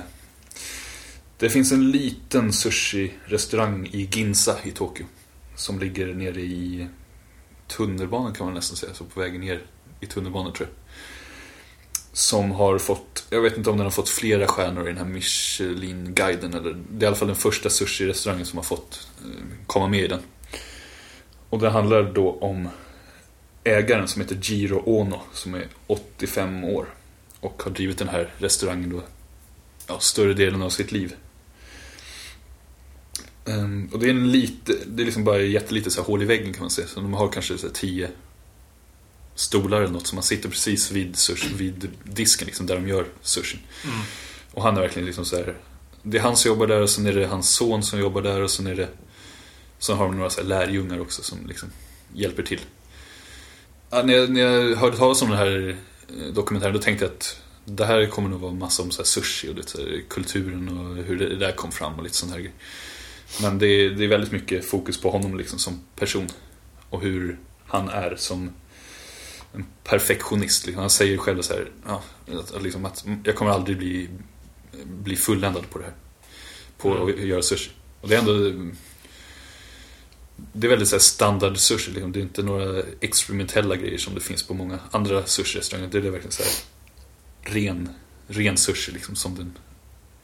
det finns en liten sushi-restaurang i Ginza i Tokyo. Som ligger nere i tunnelbanan kan man nästan säga, så på vägen ner i tunnelbanan tror jag. Som har fått, jag vet inte om den har fått flera stjärnor i den här Michelin-guiden. Eller, det är i alla fall den första sushi-restaurangen som har fått eh, komma med i den. Och det handlar då om ägaren som heter Jiro Ono som är 85 år. Och har drivit den här restaurangen då ja, större delen av sitt liv. Um, och det är en lite, det är liksom bara jättelite så här hål i väggen kan man säga. Så de har kanske så här tio stolar eller något. Så man sitter precis vid, sushi, vid disken liksom, där de gör sushin. Och han är verkligen liksom så här. Det är han som jobbar där och sen är det hans son som jobbar där och sen är det Sen har de några så här lärjungar också som liksom hjälper till. Ja, när, jag, när jag hörde talas om den här eh, dokumentären då tänkte jag att det här kommer nog vara massa om så här sushi och lite här kulturen och hur det där kom fram och lite sån här grejer. Men det är, det är väldigt mycket fokus på honom liksom som person. Och hur han är som en perfektionist. Liksom. Han säger själv så här, ja, att, liksom att jag kommer aldrig bli, bli fulländad på det här. På att göra sushi. Och det är ändå det är väldigt så här standard sushi. Liksom. Det är inte några experimentella grejer som det finns på många andra sushi-restauranger. Det är verkligen så här ren, ren sushi liksom, som den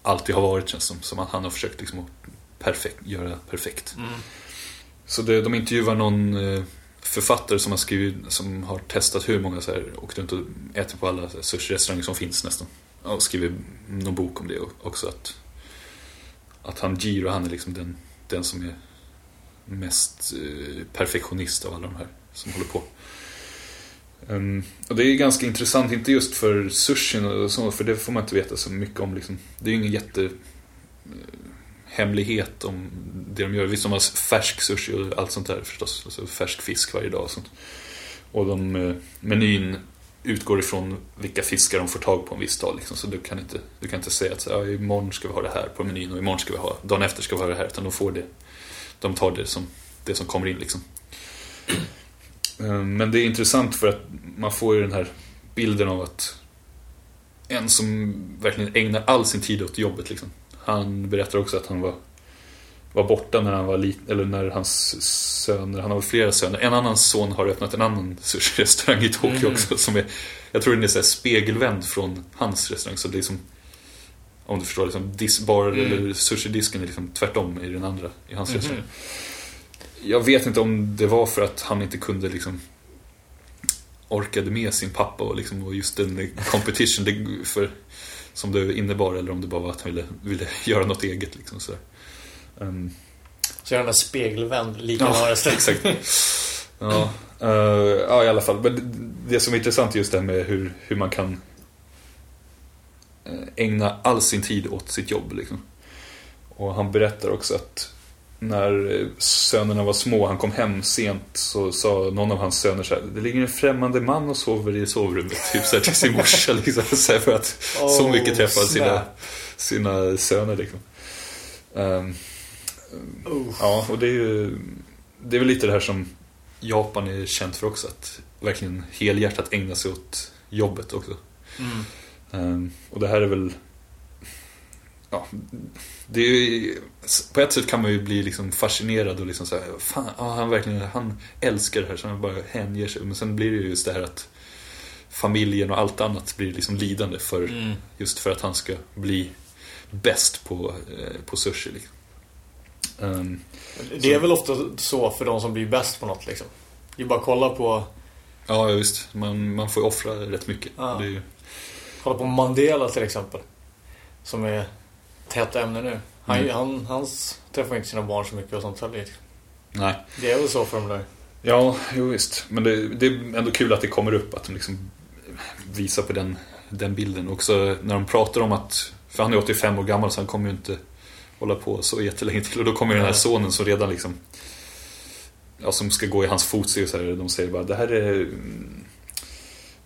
alltid har varit känns som. Som han har försökt liksom, att perfekt, göra perfekt. Så det, de intervjuar någon eh, författare som har skrivit, som har testat hur många så här, åkt runt och ätit på alla sushi-restauranger som finns nästan. Och skrivit någon bok om det också. Att, att han Giro, han är liksom den, den som är mest eh, perfektionist av alla de här som håller på. Um, och det är ganska intressant, inte just för sushin och så, för det får man inte veta så mycket om. Liksom. Det är ju ingen jätte eh, hemlighet om det de gör. Visst, de har färsk sushi och allt sånt där förstås. Alltså färsk fisk varje dag och sånt. Och de, eh, menyn utgår ifrån vilka fiskar de får tag på en viss dag. Liksom. Så du kan inte, du kan inte säga att ja, imorgon ska vi ha det här på menyn och imorgon ska vi ha, dagen efter ska vi ha det här. Utan de får det de tar det som, det som kommer in liksom. Eh, men det är intressant för att man får ju den här bilden av att en som verkligen ägnar all sin tid åt jobbet liksom. Han berättar också att han var, var borta när han var liten, eller när hans söner, han har flera söner. En annan son har öppnat en annan [laughs] sushi-restaurang i Tokyo också som är, jag tror den är så spegelvänd från hans restaurang. Så det är som, om du förstår, liksom dis, bar eller sushi-disken är liksom tvärtom i den andra, i hans restaurang. Jag vet inte om det var för att han inte kunde liksom orkade med sin pappa och, liksom, och just den competition det, för, som det innebar eller om det bara var att han ville, ville [laughs] göra något eget. Liksom, så um, Så gärna spegelvänd, lika Ja, [laughs] exakt. ja, eh, ja, i alla fall. Men det- det som är intressant är just det här med hur, hur man kan eh, ägna all sin tid åt sitt jobb. Liksom. Och han berättar också att när eh, sönerna var små, han kom hem sent, så sa någon av hans söner så här, det ligger en främmande man och sover i sovrummet. Typ så här till sin morsa [laughs] liksom. Så här, för att så Oh, mycket träffar sina, sina söner liksom. Uff. Ja, och det är ju Det är väl lite det här som Japan är känt för också Att verkligen helhjärtat ägna sig åt jobbet också Mm. Ehm, Och det här är väl Ja det är ju, På ett sätt kan man ju bli liksom fascinerad och liksom så här, Fan, ja, han verkligen Han älskar det här så han bara hänger sig Men sen blir det ju just det här att Familjen och allt annat blir liksom lidande för Mm. Just för att han ska bli Bäst på, eh, på sushi liksom. Ehm, Det är väl ofta så för de som blir bäst på något liksom. Det är bara att kolla på, Ja, visst. Man, man får ju offra rätt mycket. Är ju, kolla på Mandela till exempel. Som är ett hett ämne nu. Han, Mm. han, hans träffar inte sina barn så mycket och sånt heller. nej. Det är väl så för dem där. Ja, jo, visst. Men det, det är ändå kul att det kommer upp, att de liksom visar på den, den bilden. Också när de pratar om att, för han är 85 år gammal så han kommer ju inte hålla på så jättelänge till. Och då kommer ju den här sonen som redan liksom, ja, som ska gå i hans fotsteg så här, de säger bara det här är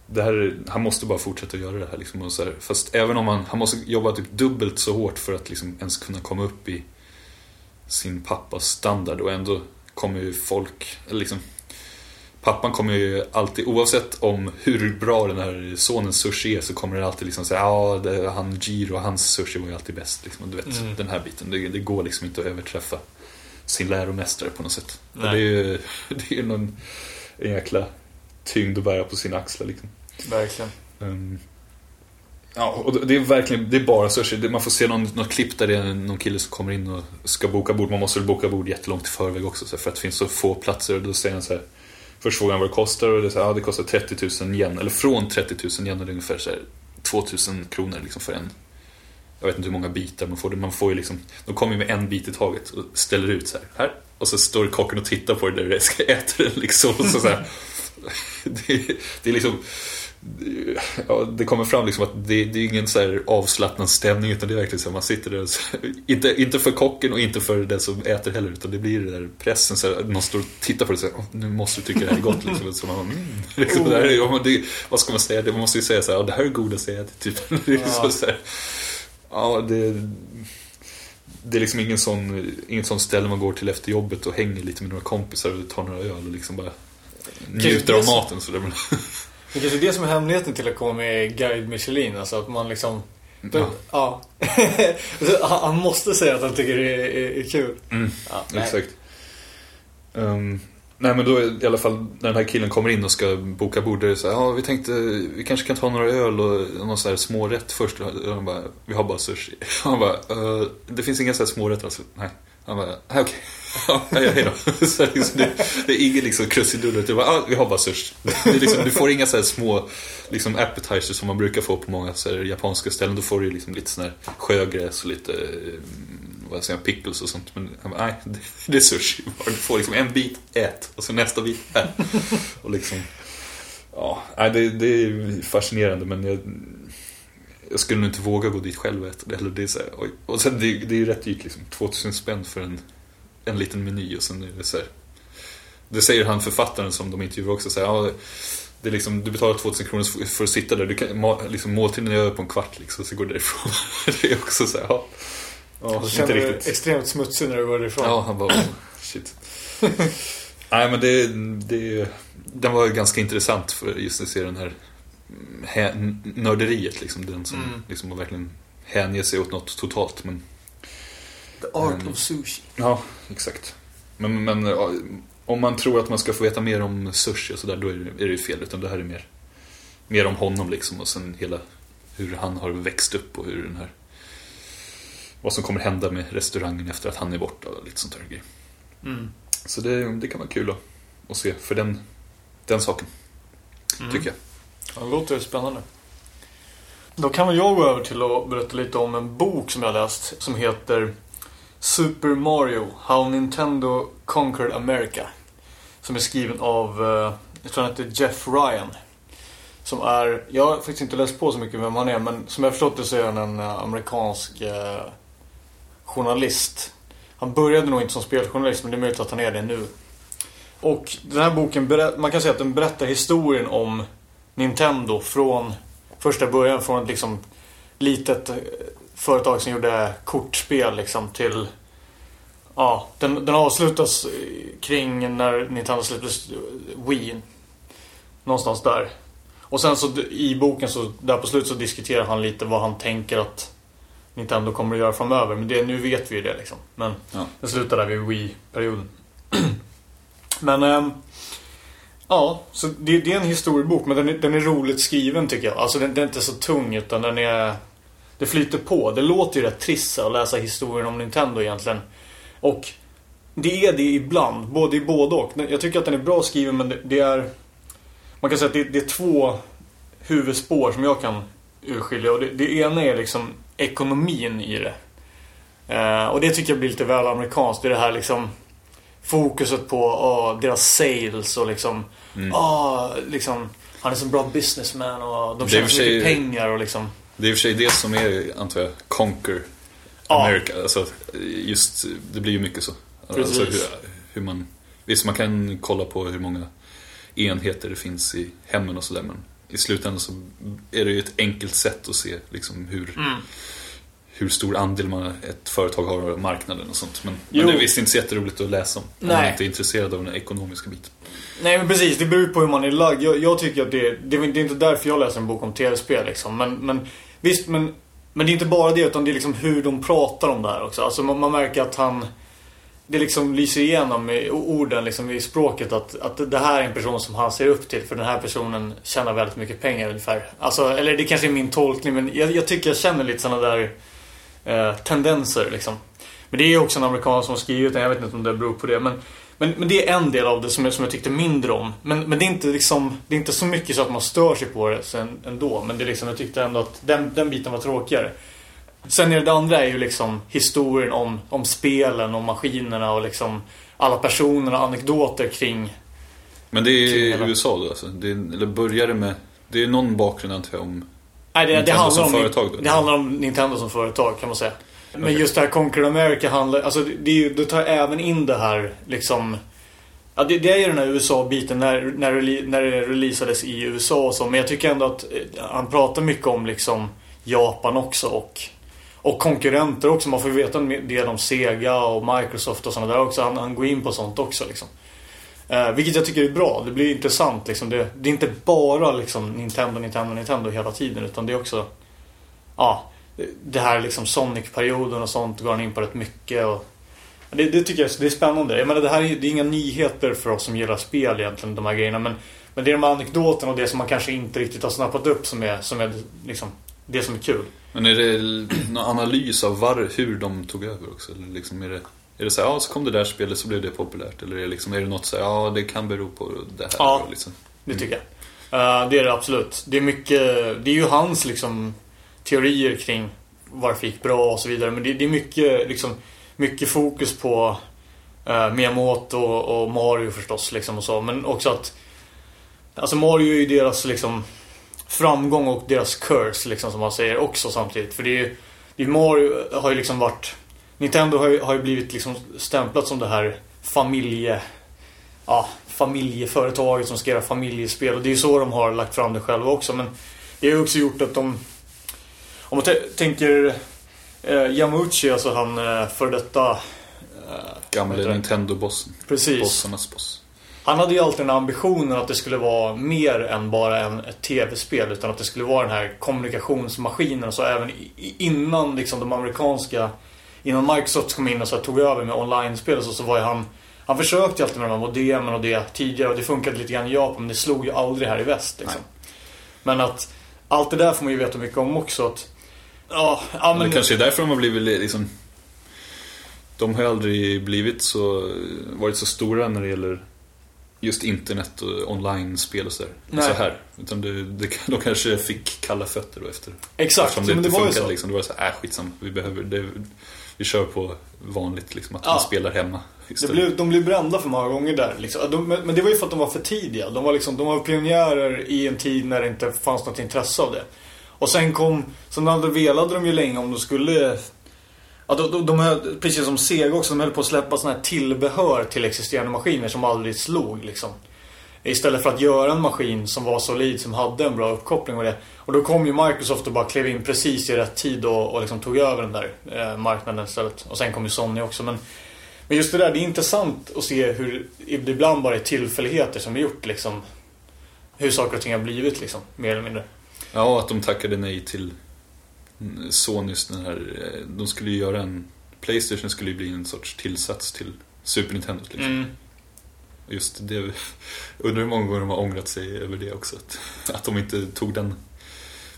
det här, är- han måste bara fortsätta göra det här. Liksom, och så här. Fast även om han, han måste jobba typ dubbelt så hårt för att liksom ens kunna komma upp i sin pappas standard och ändå kommer ju folk, eller liksom Pappan kommer ju alltid, oavsett om hur bra den här sonens sushi är så kommer det alltid liksom säga ja, det, han Giro, hans sushi var ju alltid bäst. Liksom. Du vet, Mm. den här biten. Det, det går liksom inte att överträffa sin läromästare på något sätt. Det är ju [laughs] det är någon en jäkla tyngd att bära på sina axlar liksom. Verkligen. Ehm, Ja, och det är verkligen, det är bara. Det- Man får se någon, något klipp där det är någon kille som kommer in och ska boka bord. Man måste väl boka bord jättelångt i förväg också så för att det finns så få platser. Och då säger han så här, först frågar han vad det kostar och det är så här, ja, det kostar 30 000 yen. Eller från 30 000 yen är det ungefär så här, 2 000 kronor liksom för en. Jag vet inte hur många bitar man får. det. Man får ju liksom, de kommer ju med en bit i taget och ställer ut så här, här. Och så står kocken och tittar på det där du ska äta den liksom. Och så, så här, [laughs] det, det är liksom Ja, det kommer fram liksom att det, det är ingen så avslappnad stämning utan det är verkligen så att man sitter där så, [laughs] inte, inte för kocken och inte för den som äter heller utan det blir den där pressen så här, någon står och tittar på det och säger nu måste du tycka det här är gott [laughs] liksom. Så man, mm, liksom, det här är, ja, det, vad ska man säga? Det- Man måste ju säga så här, ja, det här är godaste jag ätit typ. Det är så, här, ja, det, det är liksom ingen sån, inget sånt ställe man går till efter jobbet och hänger lite med några kompisar och tar några öl och liksom bara njuter det av maten. Så där. [laughs] Men, Det kanske är det som är hemligheten till att komma med Guide Michelin. Alltså att man liksom... Ja. ja. [laughs] han, måste säga att han tycker det är, är, är kul. Mm. Ja, nej. Exakt. Ehm, nej men då i alla fall när den här killen kommer in och ska boka bord. Där är det så här, ja vi tänkte vi kanske kan ta några öl och någon så här smårätt först. Och han bara, vi har bara sushi. [laughs] Han bara, "Eh, det finns inga så här smårätter alltså. Nej. Han bara, "Nej, okej. [laughs] Ja, hej. [laughs] Så liksom, det, det är inget liksom krusiduller. Det bara, ah, vi har bara sushi. Det är liksom, du får inga så här små liksom appetizers som man brukar få på många så här japanska ställen. Då får du liksom lite sån här sjögräs och lite mm, vad säger pickles och sånt. Men han bara, nej, det, det är sushi. [laughs] Du får liksom en bit, ät. Och så nästa bit, här. Och liksom, ja, det, det är fascinerande men jag, jag skulle nog inte våga gå dit själv och äta det. Eller det är så här, oj. Och sen det, det är ju rätt dyrt liksom. 2000 spänn för en, en liten meny och sen är det så här. Det säger han författaren som de intervjuar också. Så här, ja, det är liksom, du betalar 2000 kronor för- att sitta där. Du kan, liksom, måltiden är över på en kvart liksom, så går du därifrån. [laughs] det är också så här, ja. Ja, Du inte riktigt. extremt smutsig när du går därifrån. Ja, han bara, oh, shit. [laughs] Nej, men det, det, den var ganska intressant för just att se den här hä- nörderiet, liksom. Den som Mm. liksom verkligen hänger sig åt något totalt. Men, The art Mm. of sushi. ja, exakt. Men, men om man tror att man ska få veta mer om sushi och sådär, då är det, ju fel. Utan det här är mer, mer om honom liksom och sen hela hur han har växt upp och hur den här vad som kommer hända med restaurangen efter att han är borta och lite sånt där grejer. Mm. Så det, det kan vara kul att, att se för den, den saken, Mm. tycker jag. Ja, det låter spännande. Då kan väl jag gå över till att berätta lite om en bok som jag har läst som heter Super Mario How Nintendo Conquered America. Som är skriven av, eh, jag tror han heter Jeff Ryan. Som är, jag har faktiskt inte läst på så mycket vem han är men som jag har förstått det så är han en eh, amerikansk eh, journalist. Han började nog inte som speljournalist men det är möjligt att han är det nu. Och den här boken, man kan säga att den berättar historien om Nintendo från första början. Från ett liksom litet eh, företag som gjorde kortspel liksom till... Ja, den, den avslutas eh, kring när Nintendo släppte Wii. Någonstans där. Och sen så i boken så där på slutet så diskuterar han lite vad han tänker att Nintendo kommer att göra framöver. Men det, nu vet vi ju det liksom. Men Ja. den slutar där vid Wii-perioden. [clears throat] men ehm, Ja, så det, det är en historiebok men den är, den är roligt skriven tycker jag. Alltså den, den är inte så tung utan den är... Det flyter på. Det låter ju rätt trist att läsa historien om Nintendo egentligen. Och det är det ibland. Både i både och. Jag tycker att den är bra skriven men det, det är... Man kan säga att det, det är två huvudspår som jag kan urskilja. Och det, det ena är liksom ekonomin i det. Eh, och det tycker jag blir lite väl amerikanskt. Det är det här liksom fokuset på ah, deras sales och liksom, Mm. ah, liksom han är så bra businessman och de tjänar så mycket pengar och liksom Det är i och för sig det som är, antar jag, Conquer Ja. America. Alltså, just, det blir ju mycket så. Precis. Alltså, hur, hur man, visst, man kan kolla på hur många enheter det finns i hemmen och sådär. Men i slutändan så är det ju ett enkelt sätt att se liksom, hur, Mm. Hur stor andel man, ett företag har av marknaden och sånt. Men, men det är visst inte så jätteroligt att läsa om. Om man Nej. inte är intresserad av den ekonomiska biten. Nej men precis, det beror på hur man är lagd. Jag, jag tycker att det, det, är- det är inte därför jag läser en bok om tv-spel liksom. Men, men visst, men, men det är inte bara det utan det är liksom hur de pratar om det här också. Alltså man, man märker att han... Det liksom lyser igenom i orden liksom i språket att, att det här är en person som han ser upp till. För den här personen tjänar väldigt mycket pengar ungefär. Alltså, eller det kanske är min tolkning men jag, jag tycker jag känner lite sådana där eh, tendenser liksom. Men det är ju också en amerikan som har skrivit den, jag vet inte om det beror på det. Men, men, men det är en del av det som jag, som jag tyckte mindre om. Men, men det, är inte liksom, det är inte så mycket så att man stör sig på det sen, ändå. Men det är liksom, jag tyckte ändå att den, den biten var tråkigare. Sen är det, det andra är ju liksom historien om, om spelen och maskinerna och liksom alla personer och anekdoter kring... Men det är i USA då alltså? Det är, eller börjar det med... Det är någon bakgrund antar jag om... Nej, det, det, handlar som om, företag då? det handlar om Nintendo som företag kan man säga. Men Okej. just det här Conquer America handlar, alltså det, det, tar även in det här liksom Ja, det, det är ju den här USA-biten när, när, när det releasades i USA och så. Men jag tycker ändå att eh, han pratar mycket om liksom Japan också och, och konkurrenter också. Man får ju veta en del om Sega och Microsoft och sådana där också. Han, han går in på sånt också liksom. Eh, vilket jag tycker är bra. Det blir intressant liksom. Det, det är inte bara liksom Nintendo, Nintendo, Nintendo hela tiden. Utan det är också Ja, det här liksom Sonic-perioden och sånt går han in på rätt mycket. Och, det, det tycker jag det är spännande. Jag menar, det här är, det är inga nyheter för oss som gillar spel egentligen, de här grejerna. Men, men det är de här anekdoterna och det som man kanske inte riktigt har snappat upp som är, som är liksom, det som är kul. Men är det någon analys av var, hur de tog över också? Eller liksom är det, är det så här, ja så kom det där spelet så blev det populärt? Eller är det, liksom, är det något så här, ja det kan bero på det här? Ja. Liksom. Det tycker jag. Eh, det är det absolut. Det är mycket, det är ju hans liksom teorier kring varför det gick bra och så vidare. Men det, det är mycket, liksom, mycket fokus på uh, Miyamoto och, och Mario förstås. Liksom och så. Men också att Alltså Mario är ju deras liksom framgång och deras curse liksom som man säger också samtidigt. För det är ju, det är Mario har ju liksom varit Nintendo har ju, har ju blivit liksom stämplat som det här familje ja, familjeföretaget som ska göra familjespel. Och det är ju så de har lagt fram det själva också. Men det har ju också gjort att de... Om man tänker eh, Yamauchi, alltså han eh, för detta... Eh, Gamle? Nintendo-bossen. Precis. Bossarnas boss. Han hade ju alltid den ambitionen att det skulle vara mer än bara en, ett tv-spel. Utan att det skulle vara den här kommunikationsmaskinen. Så även i- innan liksom de amerikanska... Innan Microsoft kom in och så tog över med online-spel så, så var ju han... Han försökte ju alltid med de här modemen och det tidigare och det funkade lite grann i Japan men det slog ju aldrig här i väst liksom. Men att allt det där får man ju veta mycket om också att... Ja, ja Men men... det kanske är därför de har blivit li- liksom... De har ju aldrig blivit så, varit så stora när det gäller just internet och online-spel och sådär. Så här. Utan det, det, [laughs] de kanske fick kalla fötter då efter. Exakt, Eftersom men det var ju så. liksom. Det var så här, äh skitsam, vi behöver det. Vi kör på vanligt liksom, att Ja. man spelar hemma Det blev, de blev brända för många gånger där. Liksom. De, men det var ju för att de var för tidiga. De var, liksom, de var pionjärer i en tid när det inte fanns något intresse av det. Och sen kom... Sen hade velade de ju länge om de skulle... Ja, de, de, de höll, precis som Sega också, de höll på att släppa såna här tillbehör till existerande maskiner som aldrig slog liksom. Istället för att göra en maskin som var solid, som hade en bra uppkoppling och det. Och då kom ju Microsoft och bara klev in precis i rätt tid och, och liksom tog över den där eh, marknaden istället. Och sen kom ju Sony också. Men, men just det där, det är intressant att se hur det ibland bara är tillfälligheter som har gjort liksom hur saker och ting har blivit liksom, mer eller mindre. Ja, att de tackade nej till Sonys den här... eh, De skulle ju göra en... Playstation skulle ju bli en sorts tillsats till Super Nintendo liksom. Mm. Just det. Undrar hur många gånger de har ångrat sig över det också. Att, att de inte tog den...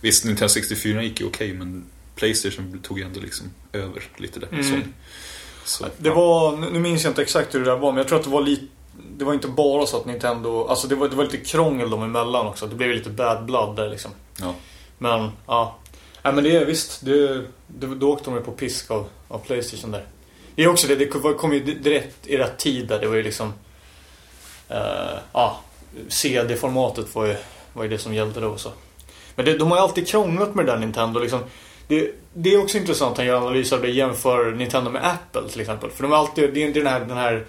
Visst, Nintendo 64 gick ju okej, men Playstation tog ju ändå liksom över lite där. Mm. Så, Det ja. var, nu minns jag inte exakt hur det där var, men jag tror att det var lite det var inte bara så att Nintendo, alltså det var, det var lite krångel dem emellan också. Det blev lite bad blood där liksom. Ja. Men, ja. Nej men det är visst, det, det, då åkte de ju på pisk av, av Playstation där. Det är också det, det kom ju direkt i rätt tid där. Det var ju liksom... Eh, ja, CD-formatet var ju, var ju det som gällde då så. Men det, de har ju alltid krånglat med det där Nintendo liksom. Det, det är också intressant att han gör analys av det jämför Nintendo med Apple till exempel. För de är alltid, det är inte den här, den här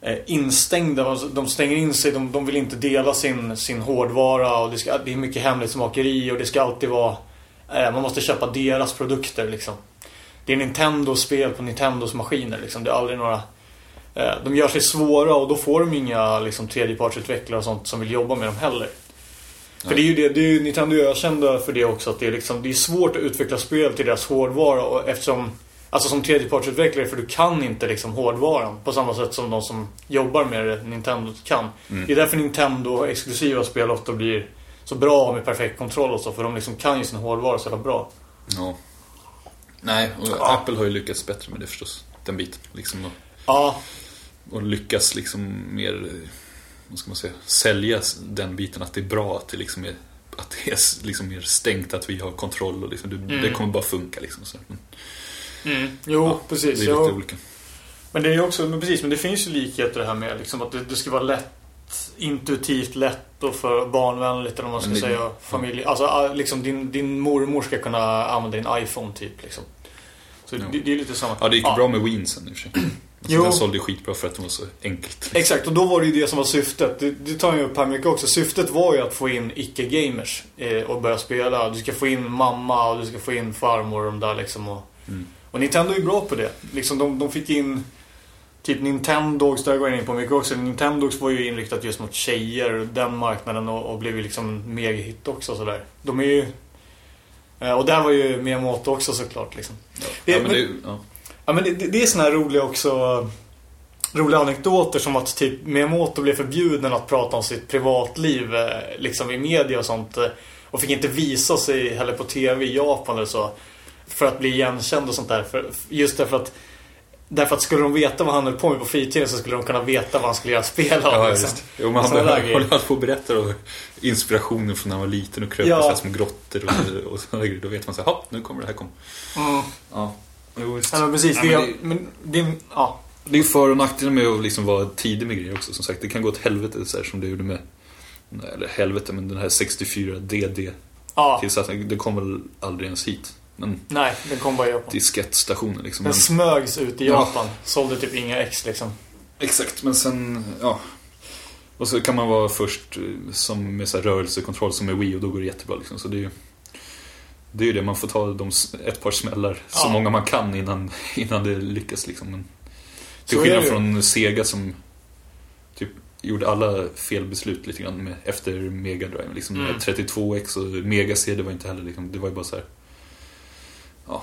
eh, instängda, alltså, de stänger in sig, de, de vill inte dela sin, sin hårdvara och det, ska, det är mycket hemlighetsmakeri och det ska alltid vara, eh, man måste köpa deras produkter liksom. det är Nintendos spel på Nintendos maskiner. Liksom. Det är aldrig några... Eh, de gör sig svåra och då får de inga liksom, tredjepartsutvecklare och sånt som vill jobba med dem heller. För det är ju det, det är ju Nintendo är ökända för det också. Att det är, liksom, det är svårt att utveckla spel till deras hårdvara. Och eftersom, alltså som tredjepartsutvecklare, för du kan inte liksom hårdvaran. På samma sätt som de som jobbar med det, Nintendo kan. Det är därför Nintendo exklusiva spel ofta blir så bra med perfekt kontroll och så. För de liksom kan ju sin hårdvara så jävla bra. Ja. Nej, och Apple har ju lyckats bättre med det förstås. Den biten. Liksom, och, Ja, och lyckas liksom mer, vad ska man säga, sälja den biten att det är bra att det liksom är att det är liksom mer stängt, att vi har kontroll och liksom, det, det kommer bara funka liksom. Så. Men, jo ja, precis. Det är lite olika. Men det är också, men precis, men det finns ju likheter det här med liksom att det, det ska vara lätt, intuitivt lätt och för barnvänligt eller vad man ska Men säga. Familj, alltså ah, liksom din, din mormor ska kunna använda din iPhone typ liksom. Så Ja. det, det är lite samma. Ja, det gick ju bra med Wien sen i och för sig. Jo. den sålde ju skitbra för att den var så enkelt. Exakt, och då var det ju det som var syftet. Det, det tar jag upp här mycket också. Syftet var ju att få in icke-gamers eh, och börja spela. Du ska få in mamma och du ska få in farmor och de där liksom. Och, Mm. och Nintendo är ju bra på det. Liksom de, de fick in typ Nintendogs, där går jag in på mycket också. Nintendogs var ju inriktat just mot tjejer, den marknaden och, och blev ju liksom en megahit också sådär. De är ju... eh, Och där var ju Miyamoto också såklart liksom. Det- Ja, men men- det, ju- ja. Ja men det, det är såna här roliga också Roliga anekdoter som att typ Miyamoto blev förbjuden att prata om sitt privatliv eh, Liksom i media och sånt eh, Och fick inte visa sig heller på TV i Japan eller så För att bli igenkänd och sånt där för, Just därför att Därför att skulle de veta vad han höll på med på fritiden så skulle de kunna veta vad han skulle göra spel av Ja, liksom. just. Jo, men han håller på att berätta om inspirationen från när han var liten och kröp Ja. i små grottor och, och sådana grejer. Då vet man så här, "Hopp, nu kommer det här komma. mm. Ja, jo. Ja men precis, Ja, det, men är, men det, ja. Det är för och nackdelar med att liksom vara tidig med grejer också. Som sagt, det kan gå åt helvete så här, som det gjorde med, nej, eller helvete, men den här 64 DD ja. tillsatt. Det kom väl aldrig ens hit. Men Nej, den kom bara i Japan diskettstationen liksom. Den Men, smögs ut i Ja. Japan Sålde typ inga ex liksom exakt, men sen, ja. Och så kan man vara först eh, som med så rörelsekontroll som med Wii och då går det jättebra liksom. Så det är ju det, är ju det man får ta de, ett par smällar, så Ja. många man kan innan, innan det lyckas liksom. Men, till Så skillnad från Sega som typ gjorde alla felbeslut lite grann med, efter Mega Drive. Liksom Mm. med 32X och Mega CD var inte heller liksom, det var ju bara så här. Ja,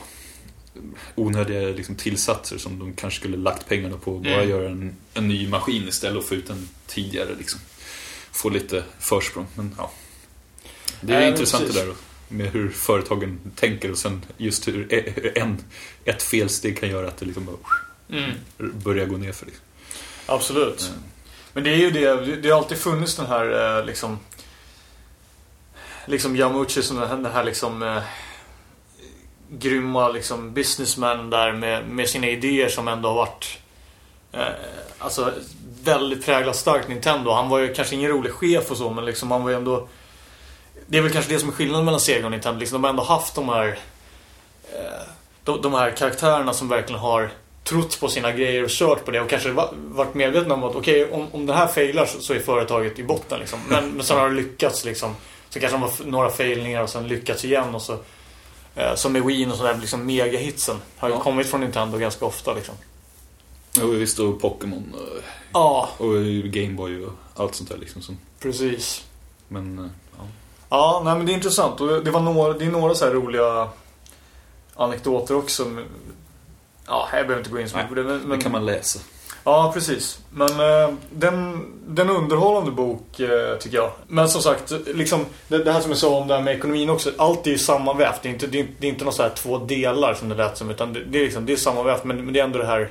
onödiga liksom, tillsatser som de kanske skulle lagt pengarna på bara Mm. göra en, en ny maskin istället och få ut den tidigare liksom. Få lite försprång. Men ja. Det är men intressant det där med hur företagen tänker och sen just hur e- en, ett felsteg kan göra att det liksom bara mm. börjar gå ner för liksom. Absolut. Mm. Men det är ju det, det- det har alltid funnits den här eh, liksom Liksom Yamuchi som den här liksom eh, Grymma liksom businessman där med, med sina idéer som ändå har varit eh, Alltså väldigt präglat starkt Nintendo. Han var ju kanske ingen rolig chef och så men liksom han var ju ändå Det är väl kanske det som är skillnaden mellan Sega och Nintendo. Liksom, de har ändå haft de här eh, de, de här karaktärerna som verkligen har trott på sina grejer och kört på det och kanske va- varit medvetna om att okej, om, om det här failar så, så är företaget i botten liksom. Men, men sen har det lyckats liksom. Så kanske de har några failningar och sen lyckats igen och så eh, Som med Wii och sådär, liksom megahitsen Har ju Ja. kommit från Nintendo ganska ofta liksom. Och visst, och Pokémon och, Ja, och Gameboy och allt sånt där liksom. Som, precis. men, eh, ja. Nej men det är intressant. Och det- var några, det är några så här roliga anekdoter också. Ja, jag behöver inte gå in så mycket på det. Men, men, Det kan man läsa. Ja, precis. Men eh, den, den underhållande bok eh, tycker jag. Men som sagt, liksom, det, det här som jag sa om det här med ekonomin också. Allt är ju sammanvävt. Det är inte, det är, det är inte några så här två delar som det lät som. Utan det, det, är, liksom, det är sammanvävt. Men, men det är ändå det här...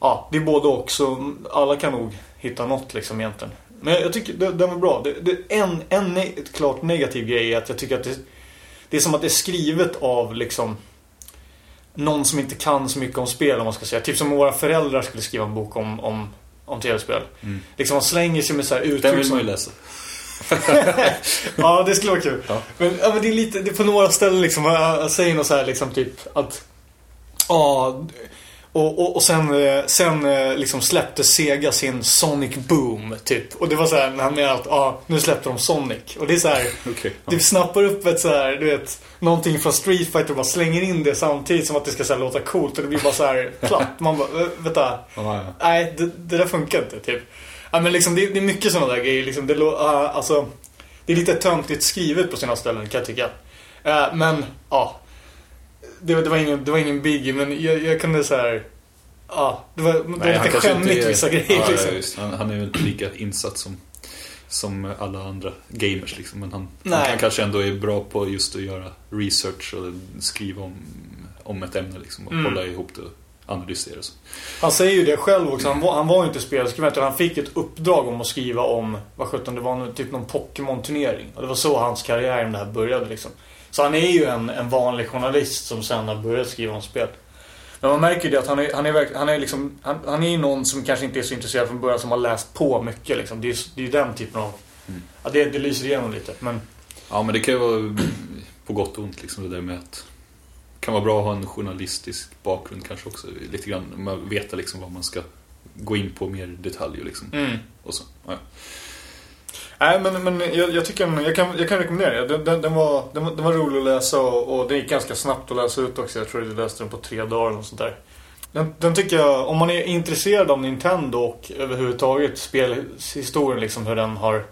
Ja, det är både och. Så alla kan nog hitta något liksom egentligen. Men jag, tycker den var bra. Det, det, en en ne klart negativ grej är att jag tycker att det, det är som att det är skrivet av liksom någon som inte kan så mycket om spel om man ska säga. Typ som om våra föräldrar skulle skriva en bok om, om, om tv-spel. Liksom man slänger sig med så här uttryck Den vill man ju läsa. [laughs] ja, det skulle vara kul. Ja. Men, ja, men det är lite, det är på några ställen liksom, jag, jag säger något så här liksom typ att Ja, Och, och, och sen, eh, sen eh, liksom släppte Sega sin Sonic Boom typ. Och det var så här när han menade att ah, nu släppte de Sonic. Och det är så här, [laughs] ja. det snappar upp ett så här, du vet, någonting från Street Fighter och bara slänger in det samtidigt som att det ska så här, låta coolt. Och det blir bara så här [laughs] platt. Man bara, "Vä- vänta. Ja, ja. Nej, det, det där funkar inte typ. Ja, men liksom, det, det är mycket sådana där grejer. Liksom, det, ah, alltså, det är lite töntigt skrivet på sina ställen kan jag tycka. Eh, men, ja. Det, var- det, var ingen, det var ingen biggie, men jag, jag kunde så här. Ja, det var, det var Nej, lite inte skämmigt vissa grejer. Ja, liksom. just. Han, han är väl inte lika insatt som, som alla andra gamers. Liksom. Men han, han, han kanske ändå är bra på just att göra research och skriva om, om ett ämne. Liksom, och Mm. hålla ihop det och analysera. Så. Han säger ju det själv också. Han var, han var ju inte spelskribent utan han fick ett uppdrag om att skriva om, vad sjutton, det var typ någon Pokémon-turnering. Och det var så hans karriär med det här började liksom. Så han är ju en, en vanlig journalist som sen har börjat skriva om spel. Men man märker ju det att han är, han är, han är liksom, han, han är ju någon som kanske inte är så intresserad från början som har läst på mycket liksom. Det är ju det är den typen av, ja det, det lyser igenom lite. Men Ja, men det kan ju vara på gott och ont liksom det där med att det kan vara bra att ha en journalistisk bakgrund kanske också. Lite grann, man veta liksom vad man ska gå in på mer detaljer liksom. Mm. Och så, ja. Nej men, men jag, jag tycker jag kan, jag kan rekommendera den. Den, den, den, var, den, den var rolig att läsa och, och det gick ganska snabbt att läsa ut också. Jag tror jag läste den på tre dagar eller sånt där. Den, den tycker jag, om man är intresserad av Nintendo och överhuvudtaget spelhistorien liksom hur den har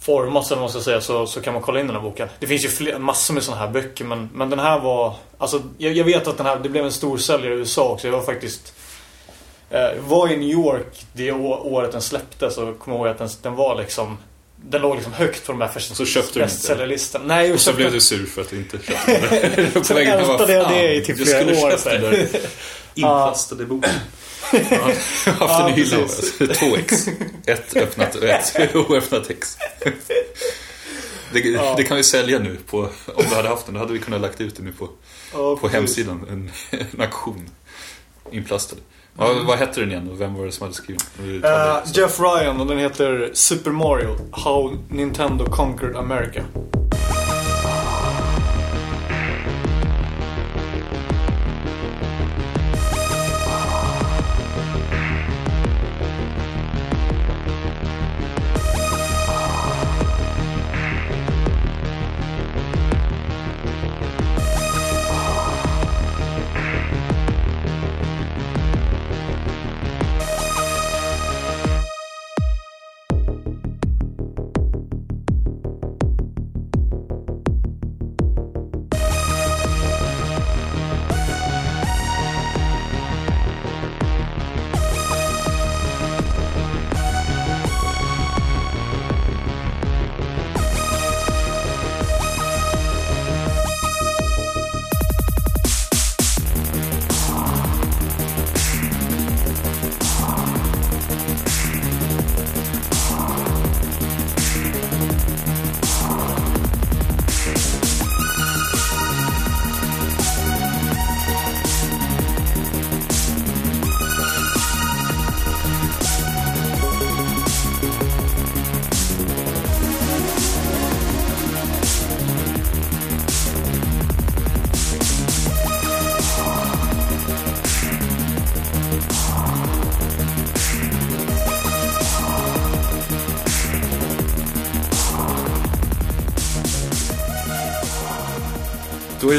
formats eller vad man ska säga så, så kan man kolla in den här boken. Det finns ju fler, massor med sådana här böcker men, men den här var, alltså jag, jag vet att den här, det blev en stor säljare i USA också. Jag var faktiskt var i New York det året den släpptes och kommer ihåg att den, den var liksom den låg liksom högt på de här Och så köpte du inte? bestsellerlistan. Nej, Och så köpte blev du sur för att du inte köpte [laughs] den. Så ältade jag det i typ flera skulle år, köpt så här. den där inplastade boken. [laughs] Ja, jag har haft Ja, en hylla av precis. det. Två ex. Ett öppnat och ett [laughs] oöppnat ex. Det, Ja. det kan vi sälja nu på, om du hade haft den, då hade vi kunnat lagt ut den nu på, Ja, på hemsidan. En, en auktion. Inplastade. Ja, vad hette den igen vem var det som hade skrivit den? Eh, det, så. Jeff Ryan och den heter Super Mario How Nintendo Conquered America.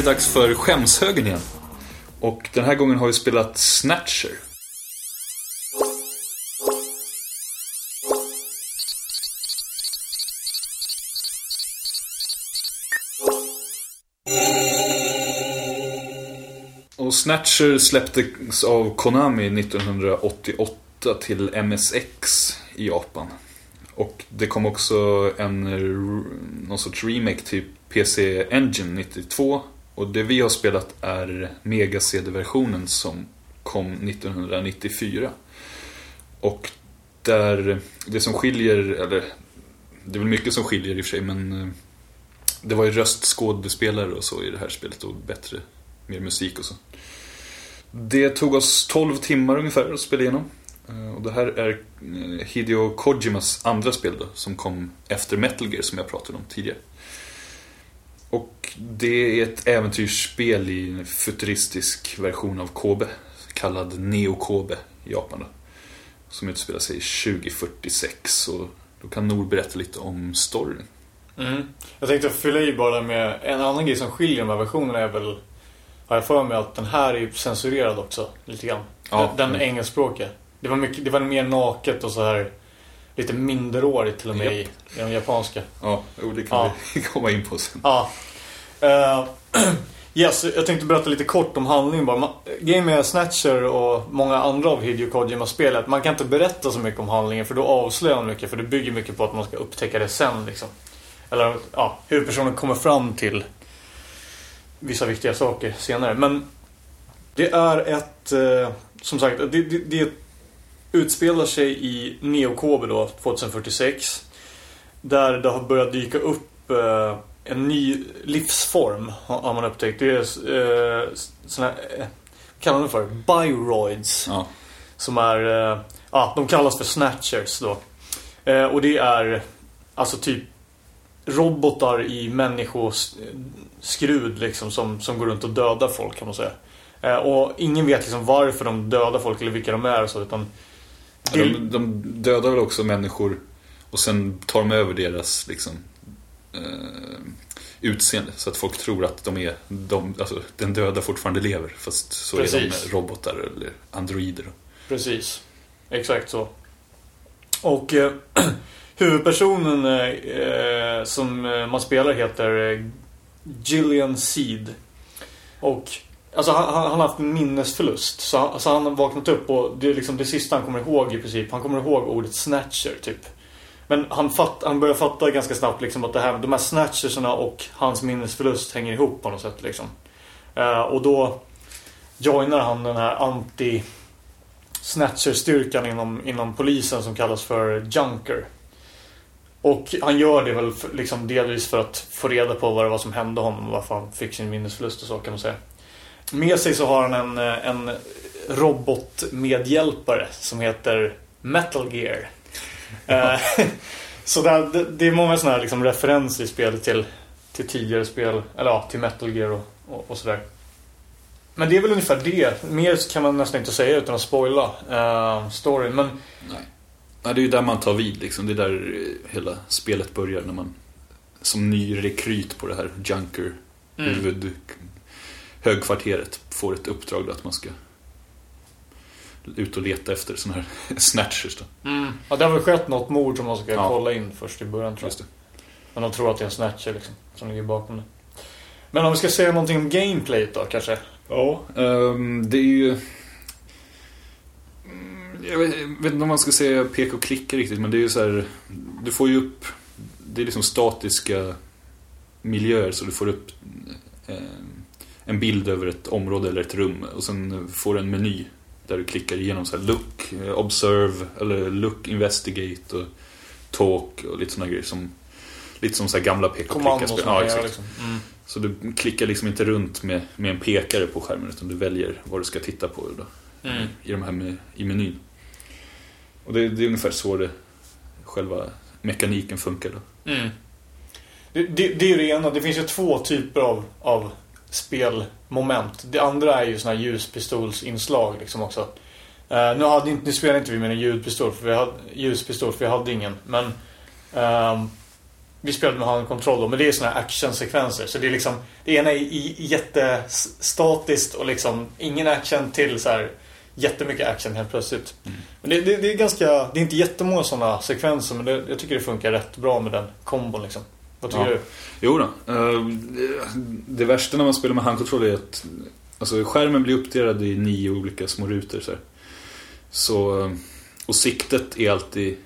Dags för skämshögen igen. Och den här gången har vi spelat Snatcher. Och Snatcher släpptes av Konami 1988 till MSX i Japan. Och det kom också en någon sorts remake till PC Engine 92. Och det vi har spelat är Mega CD-versionen som kom 1994. Och där det som skiljer, eller det är väl mycket som skiljer i och för sig men eh, det var ju röstskådespelare och så i det här spelet och bättre, mer musik och så. Det tog oss 12 timmar ungefär att spela igenom. Eh, och det här är eh, Hideo Kojimas andra spel då, som kom efter Metal Gear som jag pratade om tidigare. Och det är ett äventyrsspel i en futuristisk version av KB kallad Neo Kobe i Japan. Då, som utspelar sig 2046. Och då kan Nor berätta lite om storyn. Mm. Jag tänkte fylla i bara med en annan grej som skiljer de här versionerna är väl har jag för mig att den här är censurerad också lite grann. Ja, den mm. engelskspråkiga. Det var, mycket, det var mer naket och så här lite minderårigt till och med i, Japp. i de japanska. Ja, det kan Ja. vi [laughs] komma in på sen. Ja. Uh, [clears throat] yes, jag tänkte berätta lite kort om handlingen bara. Game Grejen med Snatcher och många andra av Hideo Kojima-spel är att man kan inte berätta så mycket om handlingen för då avslöjar man mycket för det bygger mycket på att man ska upptäcka det sen liksom. Eller ja, hur personen kommer fram till vissa viktiga saker senare. Men det är ett, eh, som sagt, det, det, det utspelar sig i Neo Kobe då, 2046. Där det har börjat dyka upp eh, en ny livsform har man upptäckt. Det är eh, såna här, eh, vad kallar man det för? Bioroids. Ja, Som är, eh, ja, de kallas för snatchers då. Eh, och det är alltså typ robotar i människoskrud liksom som, som går runt och dödar folk kan man säga. Eh, och ingen vet liksom varför de dödar folk eller vilka de är och så utan det, de, de dödar väl också människor och sen tar de över deras liksom, eh, utseende. Så att folk tror att de är de, alltså, den döda fortfarande lever. Fast så är Precis. de robotar eller androider. Precis. Exakt så. Och eh, [clears throat] huvudpersonen eh, som eh, man spelar heter eh, Gillian Seed. Och alltså, han, han han har haft minnesförlust. Så han, så han har vaknat upp och det är liksom det sista han kommer ihåg i princip. Han kommer ihåg ordet snatcher typ. Men han, fatt, han börjar fatta ganska snabbt liksom att det här, de här snatcherserna och hans minnesförlust hänger ihop på något sätt. Liksom. Eh, och då joinar han den här anti snatcherstyrkan inom, inom polisen som kallas för Junker. Och han gör det väl för, liksom delvis för att få reda på vad det var som hände honom och varför han fick sin minnesförlust och så kan man säga. Med sig så har han en, en robotmedhjälpare som heter Metal Gear. Eh, [laughs] så där, det, det är många sådana här liksom referenser i spelet till, till tidigare spel, eller ja, till Metal Gear och, och, och sådär. Men det är väl ungefär det. Mer kan man nästan inte säga utan att spoila uh, storyn. Men Nej. Nej, det är ju där man tar vid liksom. Det är där eh, hela spelet börjar när man som ny rekryt på det här Junker Mm. huvud högkvarteret får ett uppdrag då att man ska ut och leta efter sådana här [laughs] snatchers då. ja, det har väl skett något mord som man ska Ja. kolla in först i början tror jag. Men de tror att det är en snatcher liksom, som ligger bakom det. Men om vi ska säga någonting om gameplay då kanske? Ja, ehm, det är ju... Mm, Jag vet, jag vet inte om man ska säga peka och klicka riktigt, men det är ju så här... Du får ju upp... Det är liksom statiska miljöer, så du får upp eh, en bild över ett område eller ett rum. Och sen får du en meny där du klickar igenom så här look, eh, observe, eller look, investigate och talk och lite sådana grejer som... Lite som så här gamla peka och man Ja, exakt. liksom. Mm. Så du klickar liksom inte runt med, med en pekare på skärmen utan du väljer vad du ska titta på då, Mm. i, de här med, i menyn. Och det, det är ungefär så det, själva mekaniken funkar då. Mm. Det, det, det är ju det ena. Det finns ju två typer av, av spelmoment. Det andra är ju såna här ljuspistolsinslag liksom också. Eh, nu, hade inte, nu spelade inte vi med en ljudpistol för vi hade, ljuspistol för vi hade ingen. Men ehm, vi spelade med handkontroll då. Men det är såna här actionsekvenser. Så det är liksom Det ena är i- jättestatiskt och liksom ingen action till så här jättemycket action helt plötsligt. Men det, det, det är ganska Det är inte jättemånga sådana sekvenser men det, jag tycker det funkar rätt bra med den kombon liksom. Vad tycker Ja. du? Jo då. eh, det, värsta när man spelar med handkontroll är att alltså, skärmen blir uppdelad i nio olika små rutor. Så, så eh, Och siktet är alltid...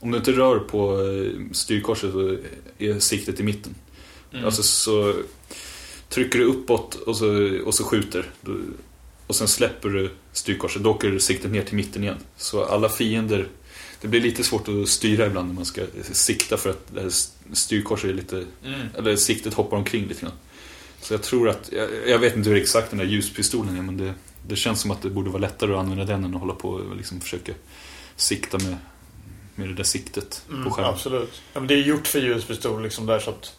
Om du inte rör på eh, styrkorset så är siktet i mitten. Mm. Alltså så trycker du uppåt och så, och så skjuter. Och sen släpper du styrkorset. Då åker siktet ner till mitten igen. Så alla fiender... Det blir lite svårt att styra ibland när man ska sikta för att det här styrkorset är lite... Mm. Eller siktet hoppar omkring lite grann. Så jag tror att... Jag, jag vet inte hur exakt den där ljuspistolen är men det, det känns som att det borde vara lättare att använda den än att hålla på och liksom försöka sikta med, med det där siktet på Mm, skärmen. absolut. Ja, men det är gjort för ljuspistol liksom där så att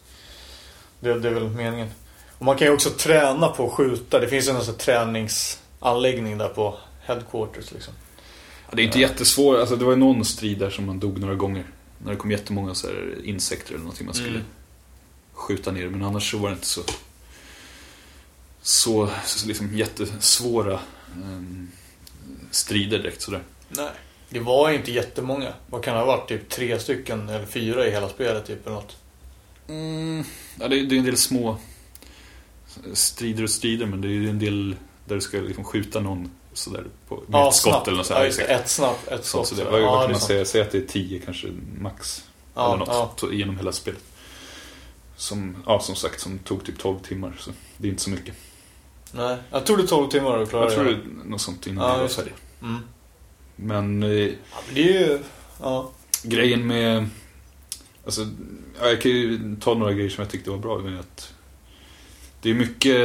det, det är väl meningen. Och man kan ju också träna på att skjuta. Det finns en sån träningsanläggning där på headquarters liksom. Det är inte jättesvårt, alltså det var ju någon strid där som man dog några gånger. När det kom jättemånga så här insekter eller någonting man skulle Mm. skjuta ner. Men annars så var det inte så, så, så liksom jättesvåra ehm, strider direkt sådär. Nej. Det var inte jättemånga. Vad kan det ha varit? Typ tre stycken eller fyra i hela spelet typ eller något. Mm, ja, det, är, det är en del små strider och strider men det är en del där du ska liksom skjuta någon sådär på, med ett skott snabbt. eller något ja, just det. Ett snabbt, ett skott. så det, sådär. vad, ja, det kan man säga? Säg att det är 10 kanske max. Ja, eller något ja. genom hela spelet. Som, ja, som sagt, som tog typ 12 timmar. Så det är inte så mycket. Nej. Jag tog det 12 timmar att klara Jag tror det det. är något sånt innan Ja, vi var det. färdiga. Mm. Men eh, Ja, men det är ju... Ja. grejen med... Alltså, ja, jag kan ju ta några grejer som jag tyckte var bra. Med att det är mycket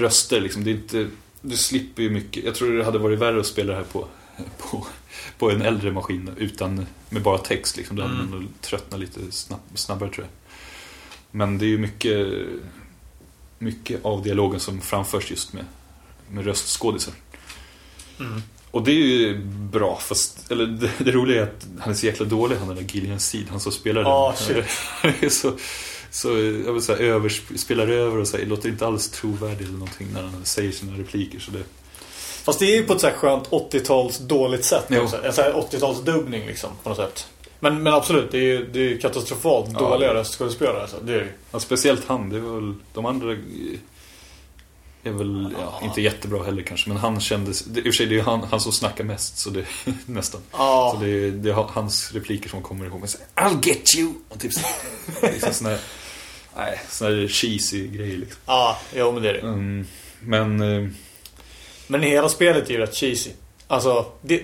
röster liksom. Det är inte, du slipper ju mycket. Jag tror det hade varit värre att spela det här på, på, på en äldre maskin utan med bara text. Liksom. Då hade Mm. man tröttnat lite snabb, snabbare tror jag. Men det är ju mycket, mycket av dialogen som framförs just med, med röstskådisar. Mm. Och det är ju bra, fast eller det, det roliga är att han är så jäkla dålig han den där Gillian Seed, han som spelar den. shit. [laughs] Så, så, jag vill säga, över, spelar över och så här, låter inte alls trovärdig eller någonting när han säger sina repliker. Så det, Fast det är ju på ett så här skönt 80-tals dåligt sätt. Jo. En sån här 80-talsdubbning liksom på något sätt. Men, men absolut, det är ju det är katastrofalt Ja. dåliga röstskådespelare. Alltså. Det är ju. ja, speciellt han, det var väl, de andra är väl ja, inte jättebra heller kanske, men han kändes, det, i och för sig det är han, han som snackar mest, så det [laughs] nästan. Ja. Så det, är- det är hans repliker som kommer ihåg. Men så, I'll get you! Och typ så, här, nej, sån här cheesy grejer liksom. Ja, jo men det är det. Mm, men, eh, Men hela spelet är ju rätt cheesy. Alltså, det,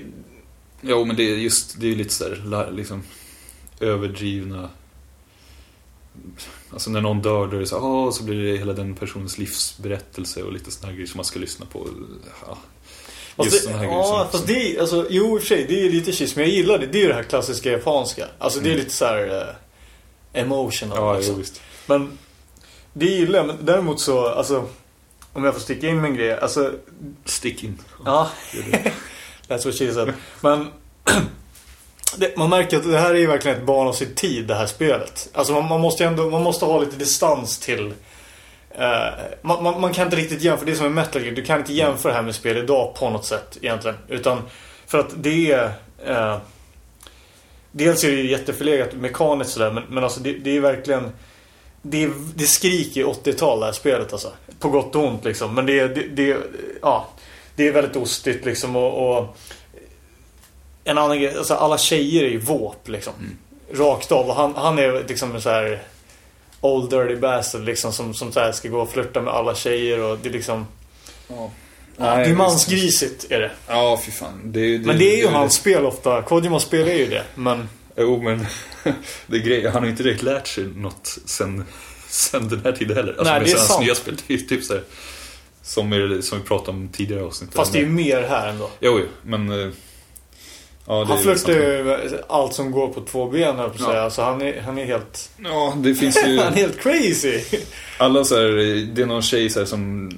jo men det är just, det är ju lite sådär, liksom överdrivna Alltså när någon dör då är det så, här, åh, så blir det hela den personens livsberättelse och lite här grejer som man ska lyssna på. Ja, just det, såna här ja, fast det alltså, jo i och för sig, det är lite cheesy. Men jag gillar det. Det är ju det här klassiska japanska. Alltså det är Mm. lite så här eh, emotional. Ja, liksom. jo, visst. Men det gillar jag. Men däremot så, alltså. Om jag får sticka in med en grej. Alltså, Stick in. ja. [laughs] That's what she said. Men [clears throat] det, man märker att det här är ju verkligen ett barn av sin tid, det här spelet. Alltså man, man måste ändå, man måste ha lite distans till eh, man, man, man kan inte riktigt jämföra, det är som med Metal Gear, du kan inte jämföra det här med spel idag på något sätt egentligen. Utan för att det är eh, Dels är det ju jätteförlegat mekaniskt sådär men, men alltså det, det är verkligen det, det skriker 80-tal det här spelet alltså. På gott och ont liksom. Men det, är- det, det, ja, det är väldigt ostigt liksom och, och En annan grej, alltså alla tjejer är ju våp liksom. Rakt av. Och han, han är liksom en så här Old dirty bastard liksom som, som så här ska gå och flirta med alla tjejer och det är liksom Ja. Det är mansgrisigt är det. Ja, fy fan. Det, Men det är ju hans spel ofta. Kojima spelar ju det. Men Jo, men [laughs] det är grej, han har inte direkt lärt sig något sen, sen den här tiden heller. Alltså Nej, det är sant. nya spel. Det är ju typ så här, som, är, som vi pratade om tidigare avsnitt. fast det är ju mer här ändå. Jo, jo, men... eh, Ja, Han flörtar sant. ju allt som går på två ben på Ja. säga. Alltså han är, han är helt... Ja, det finns ju... [laughs] Han är helt crazy. Alla så här, det är någon tjej så som,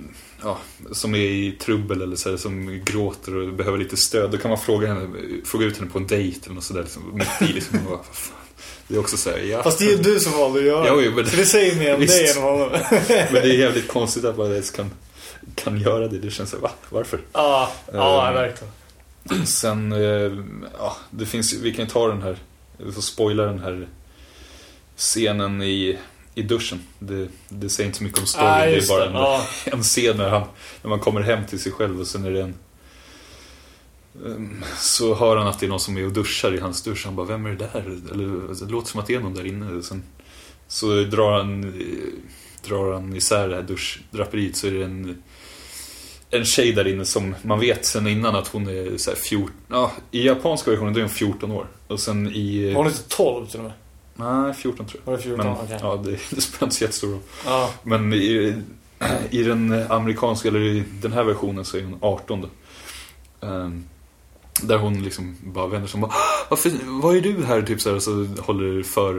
ja, som är i trubbel eller så som gråter och behöver lite stöd. Då kan man fråga, henne, fråga ut henne på en dejt eller något sådär. Liksom, mitt i liksom. Bara. Det är också så här, ja. Fast det är ju du som valde att göra Jo, jo, men- Så det säger mer om Visst. dig än om honom. Men det är jävligt konstigt att man ens kan, kan göra det. Det känns så va? Varför? Ja, ja Ehm. verkligen. Sen, eh, ja, det finns vi kan ta den här, vi får spoila den här scenen i, i duschen. Det, det säger inte så mycket om storyn, Ja, det är bara en, Ja. [laughs] en scen när, han, när man kommer hem till sig själv och sen är det en ehm, så hör han att det är någon som är och duschar i hans dusch. Han bara, vem är det där? Eller alltså, det låter som att det är någon där inne. Sen, så drar han, eh, drar han isär det här duschdraperiet så är det en en tjej där inne som man vet sen innan att hon är så här 14, ja, i japanska versionen då är hon 14 år. Och sen i... Hon inte 12 till och med? Nej, 14 tror jag. Var det 14? Men Okej. ja, det, det spelar inte så jättestor roll. Ja. Men i, i den amerikanska, eller i den här versionen så är hon 18 då. Ehm, där hon liksom bara vänder sig om och bara Varför, vad är du här? Typ så här, och så håller för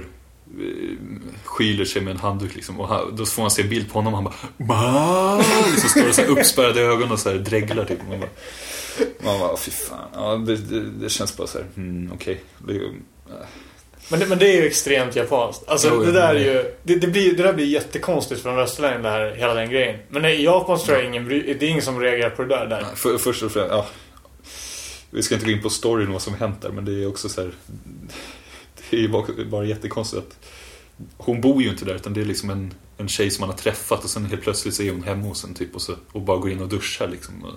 eh, skyler sig med en handduk liksom. Och han, då får man se en bild på honom och han bara "Ma?" liksom står och så här uppspärrade ögon och så här dreglar typ. Man bara, Man bara, fy fan. Ja, det, det, det känns bara så här, mm, okej. Det är ju- Men det, men det är ju extremt japanskt. Alltså Jo, det där är ju... Det, det, blir, det där blir jättekonstigt för en västerlänning, det här, hela den grejen. Men i Japan tror jag ingen bry- Det är ingen som reagerar på det där. där. För, först och främst, ja. Vi ska inte gå in på storyn vad som hänt där, men det är också så här. Det är ju bara, bara jättekonstigt att hon bor ju inte där utan det är liksom en, en tjej som man har träffat och sen helt plötsligt så är hon hemma hos en typ och, så, och bara går in och duschar liksom. Och,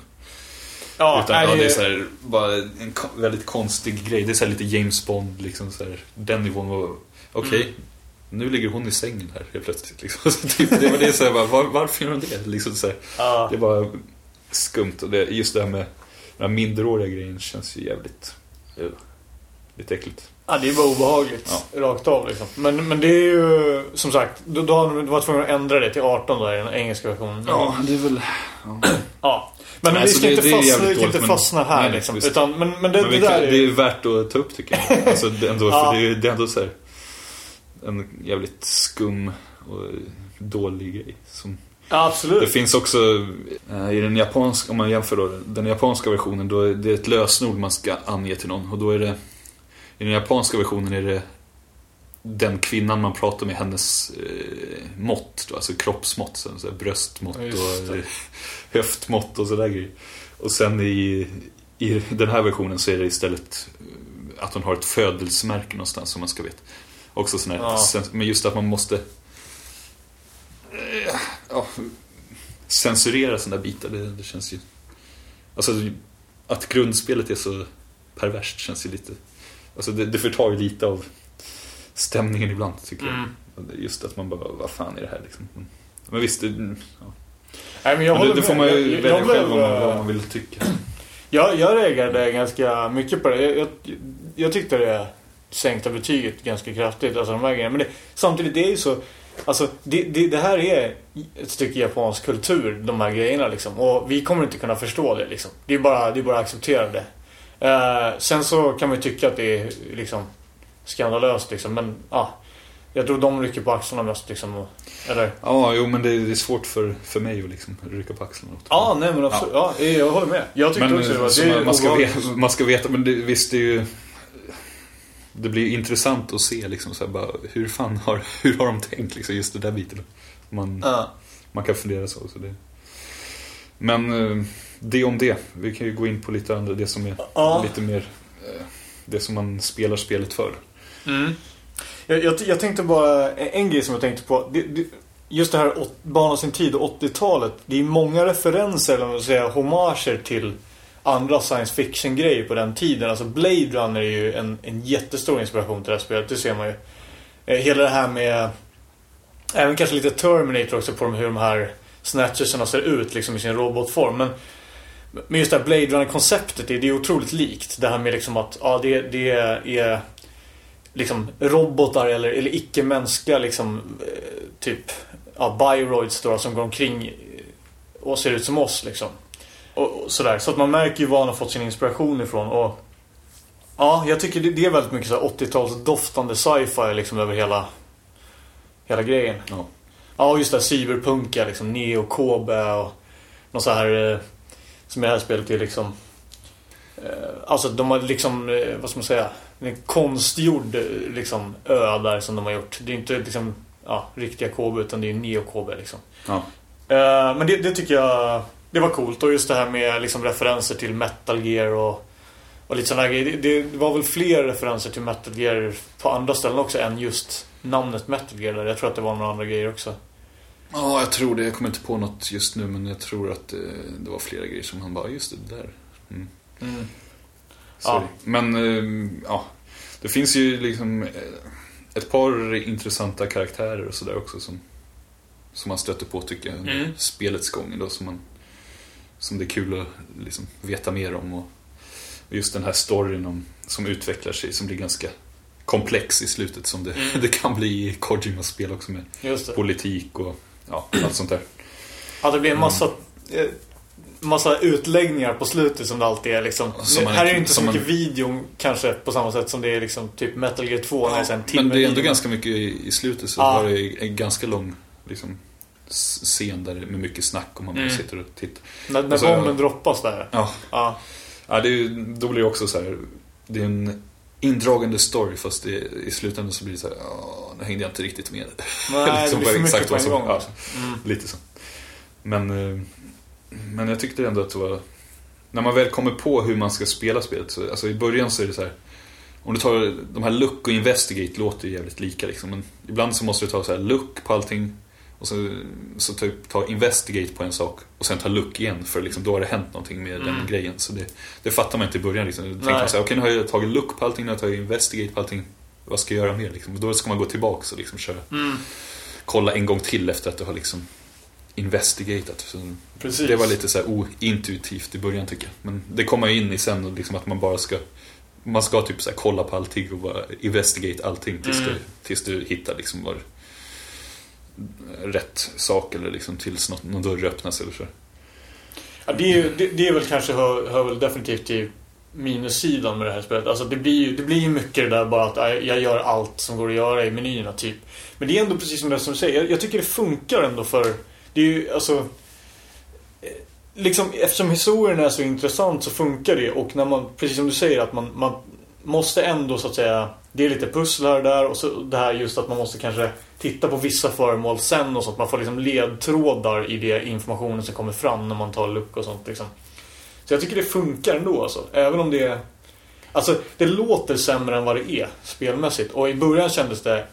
Ja, utan, nej, ja, det är så här, bara en väldigt konstig grej. Det är så här lite James Bond liksom så här, Den nivån var, okej. Mm. Nu ligger hon i sängen här helt plötsligt. Liksom. [laughs] Så typ, det var det så här, bara, var, varför gör hon det? Liksom så här, ja. det var skumt. Och det, just det här med den här minderåriga grejen känns ju jävligt... Uh, lite äckligt. Ja, det är bara obehagligt. Rakt av liksom. Men, men det är ju som sagt, då, då var tvungna att ändra det till 18 då i den engelska versionen. det är väl... Ja. Men Nej, vi ska det- inte, det fastna, vi inte men- fastna här nej, liksom. visst. Utan, men, men det, Men det där kan, är det är värt att ta upp tycker jag. [laughs] Alltså, det, ändå, Ja. för det, är- det är ändå så här, en jävligt skum och dålig grej. Som, Ja, det absolut. finns också eh, i den japanska, om man jämför då, den japanska versionen, då är det ett lösenord man ska ange till någon. Och då är det, i den japanska versionen är det den kvinnan man pratar med, hennes eh, mått, då, alltså kroppsmått, så, här, bröstmått och eh, höftmått och sådär grejer. Och sen i, i den här versionen så är det istället eh, att hon har ett födelsemärke någonstans som man ska veta. Också sån här, Ja. men just att man måste eh, ja, censurera sådana bitar, det, det känns ju... Alltså att grundspelet är så perverst känns ju lite... Alltså det, det förtar ju lite av stämningen ibland tycker Mm. jag. Just att man bara, vad fan är det här liksom? Men visst, det, mm, ja. Nej, men jag Men det, det får man Jag- ju jag välja blev, själv vad man, eh, vad man vill tycka. [clears throat] Jag, jag reagerade ganska mycket på det. Jag, jag, jag tyckte det sänkte betyget ganska kraftigt. Alltså de här grejerna. Men det, samtidigt, det är ju så... Alltså, det, det, det här är ett stycke japansk kultur, de här grejerna liksom. Och vi kommer inte kunna förstå det liksom. Det är bara, det är bara att acceptera det. Eh, sen så kan man ju tycka att det är liksom skandalöst liksom. Men ja, jag tror de rycker på axlarna mest liksom. Och, eller? Ja, jo men det är, det är svårt för, för mig att liksom rycka på axlarna åt. Ja, nej men absolut. Ja. jag håller med. Jag tyckte Men också det var... Det man, man, ska veta, man ska veta, men det, visst det är ju... Det blir intressant att se liksom så här, bara, hur fan har, hur har de tänkt liksom just det där biten. Man, Ja. man kan fundera så. så det. Men eh, det om det. Vi kan ju gå in på lite andra, det som är Ja. lite mer eh, det som man spelar spelet för. Mm. Jag, jag, jag tänkte bara, en grej som jag tänkte på. Det, det, just det här åt- Barn av sin tid och 80-talet. Det är många referenser, eller vad man ska säga, homager till andra science fiction-grejer på den tiden. Alltså Blade Runner är ju en, en jättestor inspiration till det här spelet, det ser man ju. Eh, hela det här med, även kanske lite Terminator också på hur de här snatchersarna ser ut liksom i sin robotform. Men men just det här Blade Runner-konceptet, det det är otroligt likt. Det här med liksom att, ja det, det är liksom robotar eller, eller icke-mänskliga liksom eh, typ ja, biroids då, som går omkring och ser ut som oss liksom. Och, och sådär. Så att man märker ju var han har fått sin inspiration ifrån. Och Ja, jag tycker det, det är väldigt mycket så här 80-tals doftande sci-fi liksom över hela Hela grejen. Ja. Ja, och just det här cyberpunka liksom. Neo, Kobe och något så här eh, Som i det här spelet är liksom eh, Alltså de har liksom, eh, vad ska man säga En konstgjord eh, liksom ö där som de har gjort. Det är inte liksom ja, riktiga Kobe utan det är Neo Kobe liksom. Ja. Eh, men det, det tycker jag Det var coolt och just det här med liksom referenser till Metal Gear och och lite sådana grejer. Det, det var väl fler referenser till Metal Gear på andra ställen också än just namnet Metal Gear. Där. Jag tror att det var några andra grejer också. Ja, jag tror det. Jag kommer inte på något just nu, men jag tror att det, det var flera grejer som han bara, just det där. Mm. Mm. Ja. Men, eh, ja. Det finns ju liksom eh, ett par intressanta karaktärer och sådär också som, som man stöter på tycker jag. under Mm. Spelets gång då, som, man, som det är kul att liksom veta mer om. Och, och just den här storyn om, som utvecklar sig, som blir ganska komplex i slutet som det, Mm. [laughs] det kan bli i Kojimas spel också med politik och ja, allt sånt där. Ja, det blir en massa, Mm. Massa utläggningar på slutet som det alltid är liksom. Som man- här är det inte så mycket man- video kanske på samma sätt som det är liksom typ Metal Gear 2 när det är en timme Men det är ändå video. ganska mycket i i slutet så Ja. var det en ganska lång liksom, scen där med mycket snack och man Mm. sitter och tittar. När, när så- bomben droppas där. Ja, Ja. Ja, det är, ju- då blir det också så här. Det är en indragande story fast det, i slutändan så blir det så här. "Ja, nu hängde jag inte riktigt med. Nej, [laughs] det Liksom blir för mycket på en gång. ja. Mm. Lite så. Men, eh, men jag tyckte ändå att det var... När man väl kommer på hur man ska spela spelet. Så, alltså i början så är det så här. Om du tar de här look och investigate låter ju jävligt lika liksom. Men ibland så måste du ta så här look på allting. Och så, så typ ta investigate på en sak. Och sen ta look igen. För liksom, då har det hänt någonting med den Mm. grejen. Så det, det fattar man inte i början liksom. Då tänker man så här, okej nu har jag tagit look på allting. Nu har jag tagit investigate på allting. Vad ska jag göra mer liksom? Och då ska man gå tillbaka och liksom köra. Mm. Kolla en gång till efter att du har liksom investigatat. Så Precis. det var lite så här ointuitivt i början tycker jag. Men det kommer jag in i sen liksom att man bara ska man ska typ så kolla på allting och bara investigate allting tills, Mm. du, tills du hittar liksom var rätt sak eller liksom tills något, någon dörr öppnas eller så. Ja, det, är ju, det, det är väl kanske hör, hör väl definitivt till minussidan med det här spelet. Alltså det blir ju det blir ju mycket det där bara att jag, jag gör allt som går att göra i menyerna typ. Men det är ändå precis som det som du säger. Jag, jag tycker det funkar ändå för det är ju alltså eh, Liksom eftersom historien är så intressant så funkar det och när man, precis som du säger att man, man måste ändå så att säga Det är lite pussel här och där och så det här just att man måste kanske titta på vissa föremål sen och så att man får liksom ledtrådar i det informationen som kommer fram när man tar luck och sånt liksom. Så jag tycker det funkar ändå alltså. Även om det är... Alltså det låter sämre än vad det är spelmässigt. Och i början kändes det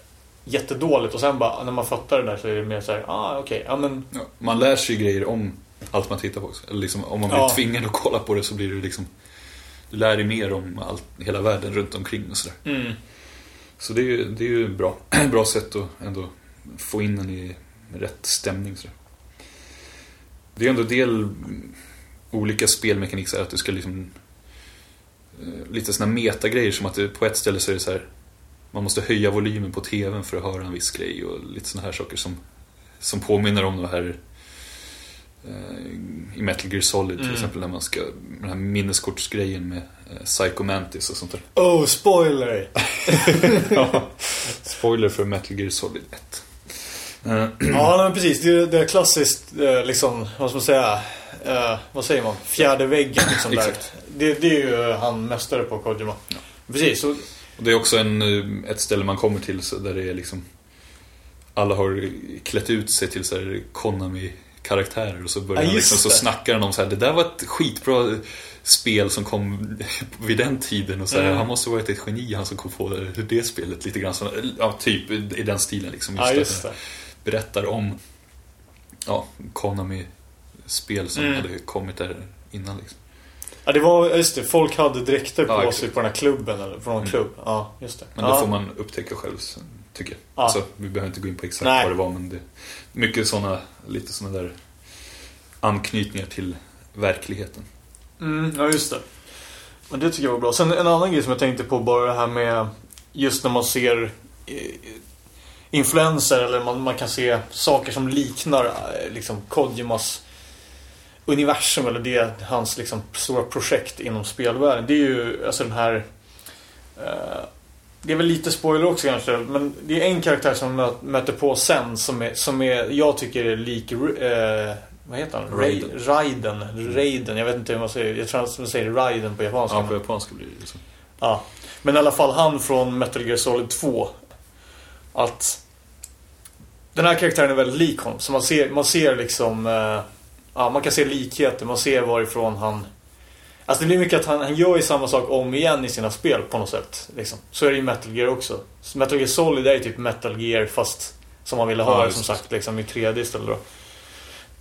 jättedåligt och sen bara när man fattar det där så är det mer så här, ah okej, ja men Ja, man lär sig grejer om allt man tittar på också. Eller liksom, om man blir Ja. tvingad att kolla på det så blir det liksom Du lär dig mer om allt, hela världen runt omkring och sådär. mm, Så det är ju, det är ju bra, [clears throat] bra sätt att ändå få in den i rätt stämning. Så. Det är ändå en del olika spelmekanik så här, att du ska liksom eh, lite sådana metagrejer som att på ett ställe så är det så här man måste höja volymen på tvn för att höra en viss grej och lite sådana här saker som, som påminner om det här eh, i Metal Gear Solid till Mm. exempel när man ska, den här minneskortsgrejen med eh, Psycho Mantis och sånt där. [laughs] Oh, spoiler! [laughs] Ja. [laughs] Spoiler för Metal Gear Solid 1. Eh, [clears throat] ja, men precis. Det är, det är klassiskt, liksom, vad ska man säga? Eh, vad säger man? Fjärde väggen liksom där. Det, det är ju han mästare på Kojima. Precis, så, Och det är också en, eh, ett ställe man kommer till så där det är liksom Alla har klätt ut sig till så här Konami-karaktärer och så börjar Ja, just liksom, så snackar han om så här, det där var ett skitbra spel som kom [laughs] vid den tiden och så här, Mm. han måste varit ett geni han som kom på det, det spelet lite grann så, ja, typ i den stilen liksom. ja att just det. berättar om ja, Konami-spel som Mm. hade kommit där innan liksom. Ja, det var, just det. Folk hade dräkter på Ja, sig på den här klubben, eller på någon Mm. klubb. Ja, just det. Men ja. det får man upptäcka själv, tycker jag. Ja. Alltså, vi behöver inte gå in på exakt Nej. vad det var, men det mycket såna, lite såna där anknytningar till verkligheten. Mm, ja, just det. Men det tycker jag var bra. Sen en annan grej som jag tänkte på bara det här med just när man ser eh, influenser eller man, man kan se saker som liknar eh, liksom Kojimas universum eller det hans liksom stora projekt inom spelvärlden. Det är ju alltså den här eh, det är väl lite spoiler också kanske, men det är en karaktär som mö- möter på sen som, är, som är, jag tycker är lik, eh, vad heter han? Raiden. Ra- Raiden. Raiden, jag vet inte hur man säger, jag tror att man säger Raiden på japanska. Ja, på japanska blir det så. Ja. Men i alla fall han från Metal Gear Solid 2. Att den här karaktären är väldigt lik honom. Så man ser, man ser liksom eh, Ja, man kan se likheter. Man ser varifrån han Alltså det blir mycket att han, han gör ju samma sak om igen i sina spel på något sätt. Liksom. Så är det i Metal Gear också. Så Metal Gear Solid är ju typ Metal Gear fast som man ville ha Ja, som sagt liksom, i 3D istället då.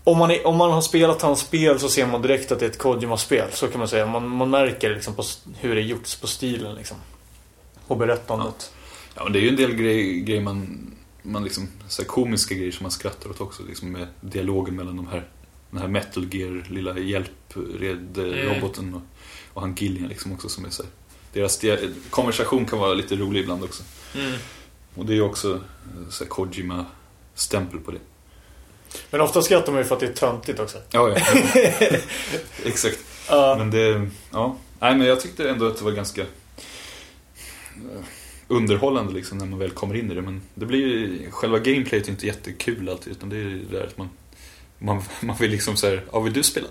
Om man, är, om man har spelat hans spel så ser man direkt att det är ett Kojima-spel. Så kan man säga. Man, man märker liksom på hur det är gjorts på stilen liksom. På berättandet. Ja, men det är ju en del grejer, grejer man, man liksom, så komiska grejer som man skrattar åt också. Liksom med dialogen mellan de här, den här Metal Gear, lilla hjälpred-roboten och, och han Gillian liksom också som är så här, Deras dia- konversation kan vara lite rolig ibland också. Mm. Och det är ju också eh, så här, Kojima-stämpel på det. Men ofta skrattar man ju för att det är töntigt också. Ja, ja. [laughs] Exakt. Ja. Men det, ja. Nej, men jag tyckte ändå att det var ganska eh, underhållande liksom när man väl kommer in i det. Men det blir ju, själva gameplayet är inte jättekul alltid. Utan det är det där att man, man, man vill liksom så här, ja vill du spela?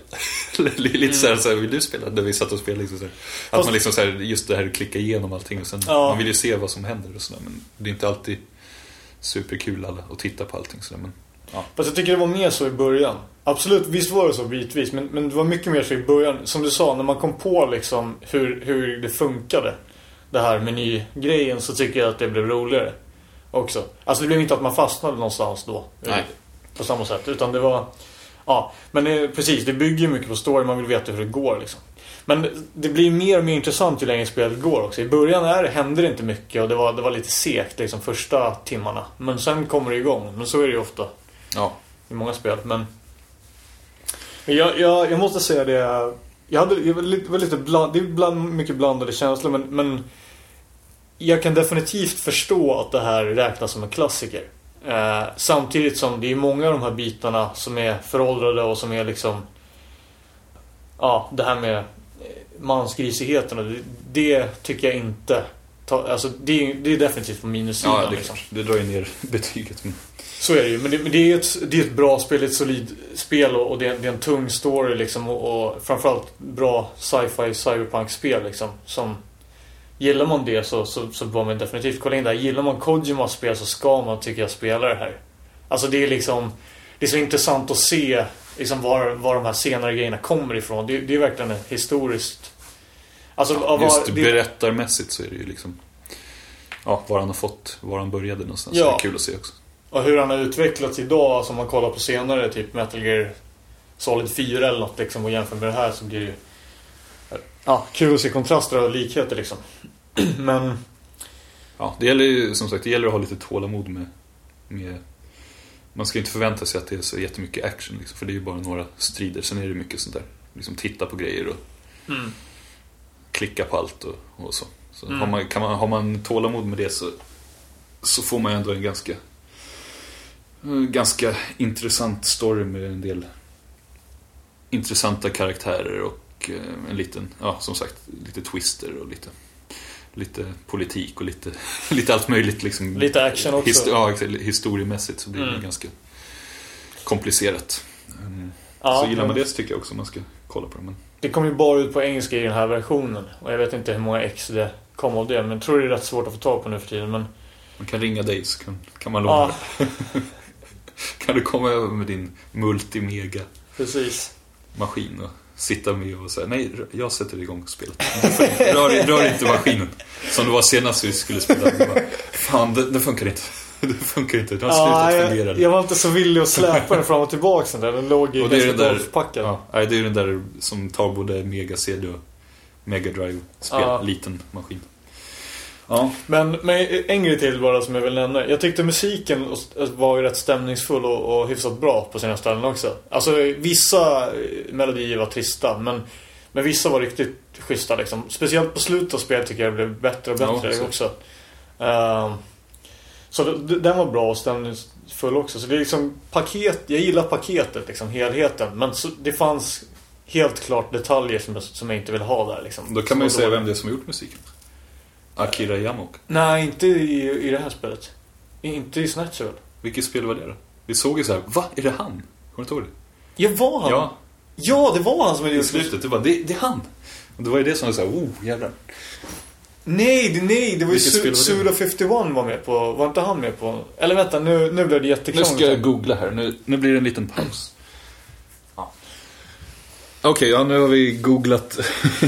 [laughs] Lite så, här, så här, vill du spela? Där vi satt och spelade liksom så här. Att Fast- man liksom så här, just det här att klicka igenom allting och sen, Ja. man vill ju se vad som händer och sådär. Men det är inte alltid superkul alla att titta på allting sådär. Men Fast jag tycker det var mer så i början. Absolut, visst var det så bitvis. Men, men det var mycket mer så i början. Som du sa, när man kom på liksom hur, hur det funkade. Det här menygrejen så tycker jag att det blev roligare. Också. Alltså det blev inte att man fastnade någonstans då. Nej. På samma sätt. Utan det var... Ja, men det, precis. Det bygger ju mycket på story. Man vill veta hur det går liksom. Men det blir mer och mer intressant ju längre spelet går också. I början är det, hände det inte mycket och det var, det var lite segt liksom första timmarna. Men sen kommer det igång. Men så är det ju ofta ja, i många spel. Men men jag, jag, jag måste säga det. Jag hade jag var lite, var lite bland, det är bland, mycket blandade känslor men, men jag kan definitivt förstå att det här räknas som en klassiker. Eh, samtidigt som det är många av de här bitarna som är föråldrade och som är liksom Ja, det här med mansgrisigheten och det, det tycker jag inte ta, Alltså det, är- det är definitivt på minussidan ja det, liksom. det drar ju ner [laughs] betyget. Så är det ju. Men det, men det, är, ett, det är ett bra spel, det är ett solid spel och, och det, är, det är en tung story liksom. Och, och framförallt bra sci-fi cyberpunk-spel liksom. Som, gillar man det så, så, så bör man definitivt kolla in det här. Gillar man Kojimas spel så ska man, tycker jag, spela det här. Alltså det är liksom... Det är så intressant att se liksom, var, var de här senare grejerna kommer ifrån. Det, det är verkligen historiskt... Alltså, just var, det, berättarmässigt så är det ju liksom Ja, var han har fått, var han började någonstans. Ja. Det är kul att se också. Och hur han har utvecklats idag, alltså om man kollar på senare, typ Metal Gear Solid 4 eller något liksom och jämför med det här så blir det ju... Ja, kul att se kontraster och likheter liksom. [clears throat] Men... Ja, det gäller ju som sagt, det gäller att ha lite tålamod med, med Man ska inte förvänta sig att det är så jättemycket action liksom, för det är ju bara några strider. Sen är det mycket sånt där, liksom titta på grejer och Mm. klicka på allt och, och så. så Mm. har, man, kan man, har man tålamod med det så, så får man ju ändå en ganska en ganska intressant story med en del intressanta karaktärer och eh, en liten, ja som sagt, lite twister och lite Lite politik och lite, [laughs] lite allt möjligt liksom. Lite action också. ja, exakt. historiemässigt så blir det Mm. ganska komplicerat. Mm. Ja, så gillar man det så tycker jag också man ska kolla på det. Men... Det kom ju bara ut på engelska i den här versionen. Och jag vet inte hur många ex det kom av det. Men jag tror det är rätt svårt att få tag på nu för tiden. Men Man kan ringa dig så kan, kan man låna ja, det. [laughs] Kan du komma över med din multimega precis. maskin och sitta med och säga nej, jag sätter igång spelet. [laughs] Rör, rör inte maskinen. Som det var senast vi skulle spela. Bara, Fan, det, det funkar inte. [laughs] Det funkar inte. Det har Ja, slutat fungera. jag, jag var inte så villig att släpa den fram och tillbaka där. Den låg är ganska den golfpackad. Ja, det är ju den där som tar både Mega CD och Mega Drive-spel. Ja. Liten maskin. Ja, Men, men en grej till bara som jag vill nämna. Jag tyckte musiken var rätt stämningsfull och, och hyfsat bra på sina ställen också. Alltså vissa eh, melodier var trista men, men vissa var riktigt schyssta liksom. Speciellt på slutet av spelet tycker jag det blev bättre och Ja, bättre så. också. Ehm, så det, den var bra och stämningsfull också. Så det är liksom paket, jag gillar paketet liksom, helheten. Men så, det fanns helt klart detaljer som jag, som jag inte vill ha där liksom. då kan man ju säga vem det är som har gjort musiken. Akira Yamaoka. Nej, inte i, i det här spelet. Inte i Snatcher väl? Vilket spel var det då? Vi såg ju så här, va? Är det han? Kommer du inte ihåg det? Ja, var han? Ja, Ja, det var han som hade i gjort slutet. Det var, det, det är han! Och det var ju det som var så här, oh jävlar. Nej, det, nej, det var ju Su- var det? Suda 51 var med på. Var inte han med på? Eller vänta, nu, nu blev det Nu jättekrångligt. ska jag googla här. Nu, nu blir det en liten paus. Okej, ja nu har vi googlat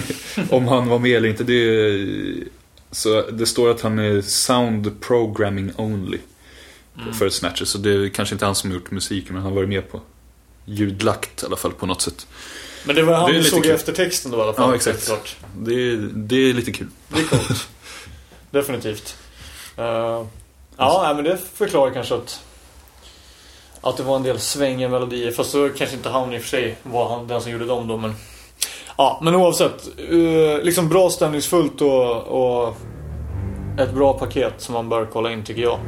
[laughs] om han var med eller inte. Det, är- så det står att han är sound programming only. För Snatcher, så det är kanske inte han som har gjort musiken, men han har varit med på ljudlagt i alla fall på något sätt. Men det var han Det du såg i eftertexten då i alla fall. Ja, exakt. Klart. Det, är- det är lite kul. Det är coolt. [laughs] Definitivt. Uh, ja, men det förklarar kanske att att det var en del svängiga melodier. Fast så kanske inte han i och för sig var han, den som gjorde dem då. Men, ja, men oavsett. Eh, liksom bra stämningsfullt och, och ett bra paket som man bör kolla in tycker jag.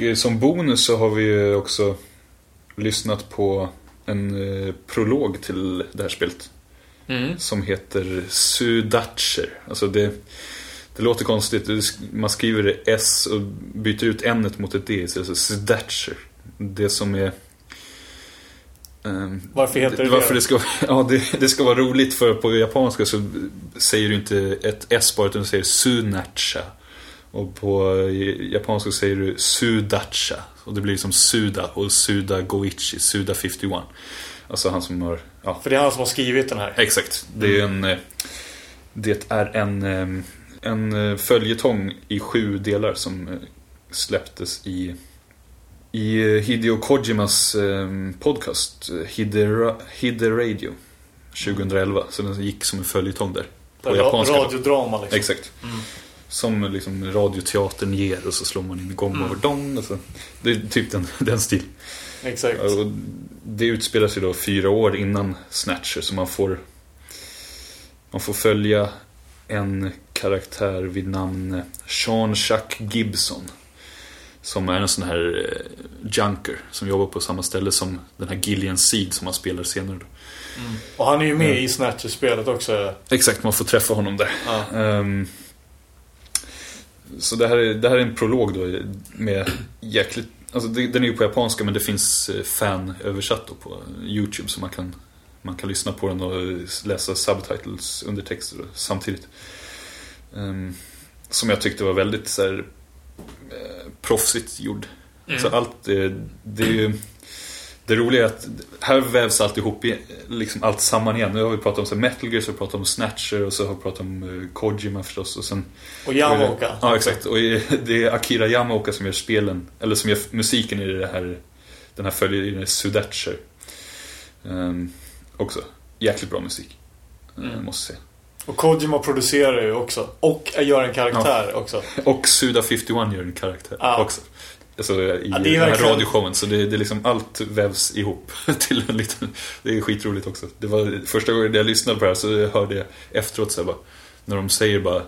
Och eh, som bonus så har vi ju också lyssnat på en eh, prolog till det här spelet. Mm. Som heter Sudacher. Alltså det, det låter konstigt. Man skriver det S och byter ut n mot ett D istället. Sudacher. Det som är... ehm, Varför heter det varför det? det ska, [laughs] ja, det, det ska vara roligt för på japanska så säger du inte ett S bara utan du säger Sunacha. Och på eh, japanska säger du Sudacha. Och det blir som Suda och Suda Goichi, Suda 51. Alltså han som har, ja, För det är han som har skrivit den här. Exakt. Det är en, eh, det är en, eh, en följetong i sju delar som släpptes i, i Hideo Kojimas podcast Hide, Hide Radio 2011. Så den gick som en följetong där. På japanska. radiodrama liksom. Exakt. Som liksom radioteatern ger och så slår man in gong över dong. Och så. Det är typ den, [laughs] den stil. Exakt. Och det utspelar sig då fyra år innan Snatcher så man får Man får följa en karaktär vid namn Sean Chuck Gibson Som är en sån här eh, junker som jobbar på samma ställe som den här Gillian Seed som han spelar senare då. Och han är ju med i Snatcher-spelet också. Exakt, man får träffa honom där. Ja. Ehm, så det här, är, det här är en prolog då med jäkligt... Alltså det, den är ju på japanska men det finns eh, fan-översatt då på YouTube så man kan, man kan lyssna på den och läsa subtitles, undertexter samtidigt. Ehm, som jag tyckte var väldigt så här, eh, proffsigt gjord. Så allt, eh, det är ju... Det roliga är att här vävs allt ihop, liksom allt samman igen. Nu har vi pratat om så Metal Gear, så har vi pratat om Snatcher och så har vi pratat om eh, Kojima förstås. Och sen, Och Yamaoka. Ja, exakt. Och [laughs] det är Akira Yamaoka som gör spelen, eller som gör musiken i det här, den här här Sudacher. Um, också. Jäkligt bra musik. eh, Måste jag säga. Och Kojima producerar ju också. Och gör en karaktär också. [laughs] Och Suda 51 gör en karaktär Ja. också. Alltså i Ja, den här verkligen- radioshowen. Så det, det liksom allt vävs ihop [laughs] till en liten... Det är skitroligt också. Det var första gången jag lyssnade på det här så hörde jag efteråt så här bara, När de säger bara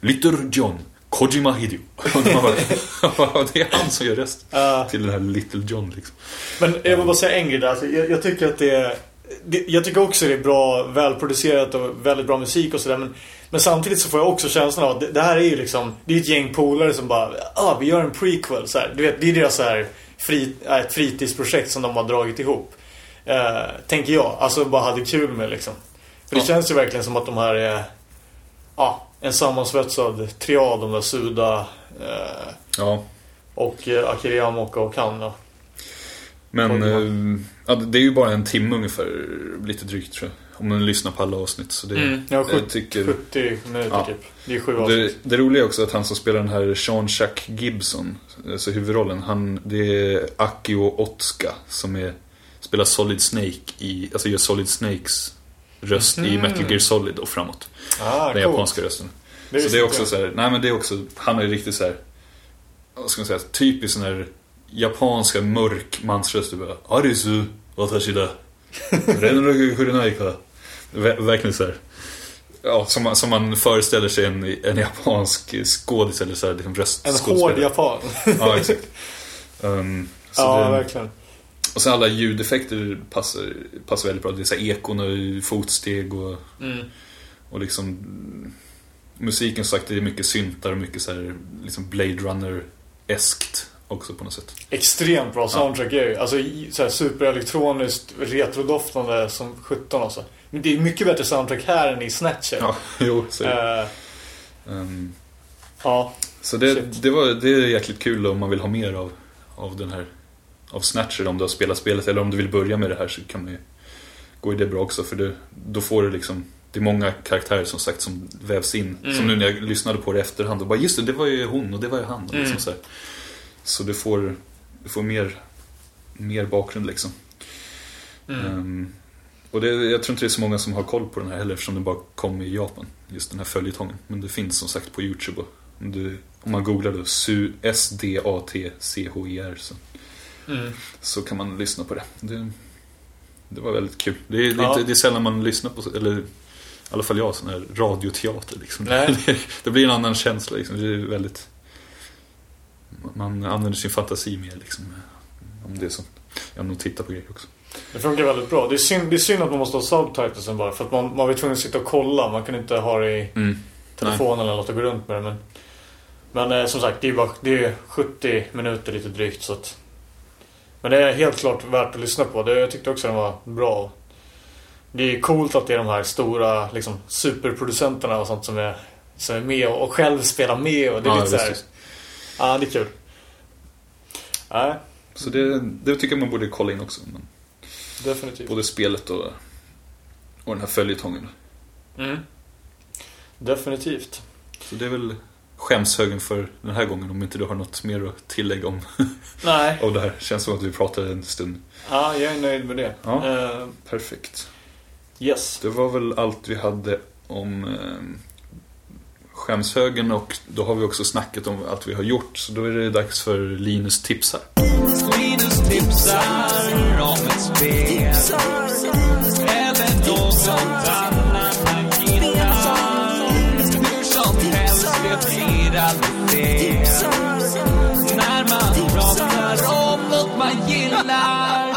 Little John, Kojima Hideo. [laughs] Och man bara, "Ja, det är han som gör röst. Ja. Till den här Little John liksom. Men jag vill bara säga en grej där. Alltså, jag, jag tycker att det är... Det, jag tycker också det är bra, välproducerat och väldigt bra musik och sådär. Men, men samtidigt så får jag också känslan av att det, här är ju liksom... Det är ett gäng polare som bara... Ah, vi gör en prequel. Så här. Du vet, det är deras så här, fri, äh, ett fritidsprojekt som de har dragit ihop. Eh, tänker jag. Alltså bara hade kul med liksom. För det Ja. känns ju verkligen som att de här är... Ja, en sammansvetsad triad. De där Suda eh, Ja. och eh, Akira Yamaoka och han. Ja. Men eh, ja, det är ju bara en timme ungefär, lite drygt tror jag. Om man lyssnar på alla avsnitt. Så det, Mm. Ja, jag 70, tycker... 70 minuter Ja. typ. Det är sju Det, avsnitt. det roliga är också att han som spelar den här Sean Chuck Gibson, alltså huvudrollen, han, det är Akio Otsuka som är, spelar Solid Snake i, alltså gör Solid Snakes röst i Metal Gear Solid och framåt. Ah, den coolt. japanska rösten. Det så det är också så här, nej men det är också, han är ju riktigt så här, vad ska man säga, typisk sån här japanska mörk mansröst. Du bara, Arisu, watashi da. [laughs] Renroku kurenaika. Ver- Verkligen så här. Ja, som som man föreställer sig en, en japansk skådis eller så här, liksom En hård japan. Ja, exakt. Um, så ja, det, verkligen. och sen alla ljudeffekter passar, passar väldigt bra. Det är så här ekon och fotsteg och, Mm. och liksom Musiken sagt, det är mycket syntar och mycket så här, liksom Blade Runner-eskt också på något sätt. Extremt bra soundtrack är ju. Alltså så här superelektroniskt, retrodoftande som 17 alltså. Det är mycket bättre soundtrack här än i Snatcher. Ja, [laughs] jo, så. Eh, Ehm, ja. Så det, Shit. det, var, det är jäkligt kul om man vill ha mer av, av den här Av Snatcher om du har spelat spelet eller om du vill börja med det här så kan man ju Gå i det bra också för det, då får du liksom Det är många karaktärer som sagt som vävs in Som nu när jag lyssnade på det i efterhand och bara just det, det var ju hon och det var ju han och liksom Mm. så, här. så du får Du får mer Mer bakgrund liksom Mm. Ehm, Och det, jag tror inte det är så många som har koll på den här heller eftersom den bara kom i Japan. Just den här följetongen. Men det finns som sagt på YouTube. Du, om man googlar då SU, S-D-A-T-C-H-I-R så, Mm. så kan man lyssna på det. Det, det var väldigt kul. Det, är- det, Ja. inte- det är sällan man lyssnar på, eller i alla fall jag, sån här radioteater. Liksom. Nej. [laughs] Det, det blir en annan känsla. Liksom. Det är väldigt man använder sin fantasi mer liksom. Om det är så. Jag nog titta på grejer också. Det funkar väldigt bra. Det är synd, det är synd att man måste ha subtitlesen bara. För att man, man var tvungen att sitta och kolla. Man kan inte ha det i Mm. telefonen eller låta gå runt med det. Men, men eh, som sagt, det är, bara, det är 70 minuter lite drygt. Så att, men det är helt klart värt att lyssna på. Det, jag tyckte också den var bra. Det är coolt att det är de här stora liksom, superproducenterna och sånt som är, som är med och, och själv spelar med. Och det är Ja, lite så här. Ja, det är kul. Nej, Så det, det tycker jag man borde kolla in också. Men definitivt. både spelet och, och den här följetongen. Mm. Definitivt. Så det är väl skämshögen för den här gången om inte du har något mer att tillägga om, [laughs] Nej. om det här. Känns som att vi pratade en stund. Ja, jag är nöjd med det. Ja. Eh, Perfekt. yes. Det var väl allt vi hade om eh, skämshögen och då har vi också snackat om allt vi har gjort. Så då är det dags för Linus tipsar. Linus tipsar om ett spel Eller något annat han gillar Hur som helst, det blir aldrig fel När man pratar om något man gillar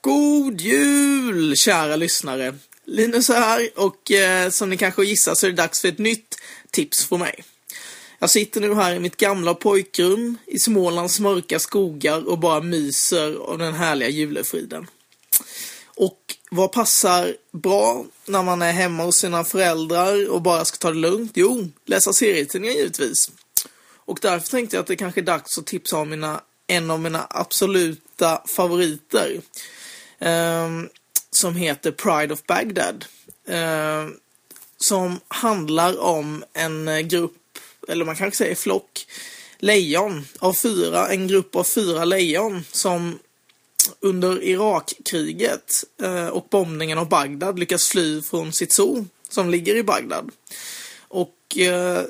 God jul kära lyssnare! Linus är här och eh, som ni kanske gissar så är det dags för ett nytt tips från mig. Jag sitter nu här i mitt gamla pojkrum i Smålands mörka skogar och bara myser av den härliga julefriden. Och vad passar bra när man är hemma hos sina föräldrar och bara ska ta det lugnt? Jo, läsa serietidningar givetvis. Och därför tänkte jag att det kanske är dags att tipsa om mina, en av mina absoluta favoriter. Ehm, som heter Pride of Baghdad. Eh, som handlar om en grupp, eller man kanske säger flock, lejon av fyra, en grupp av fyra lejon som under Irakkriget eh, och bombningen av Bagdad lyckas fly från sitt zoo som ligger i Bagdad. Och eh,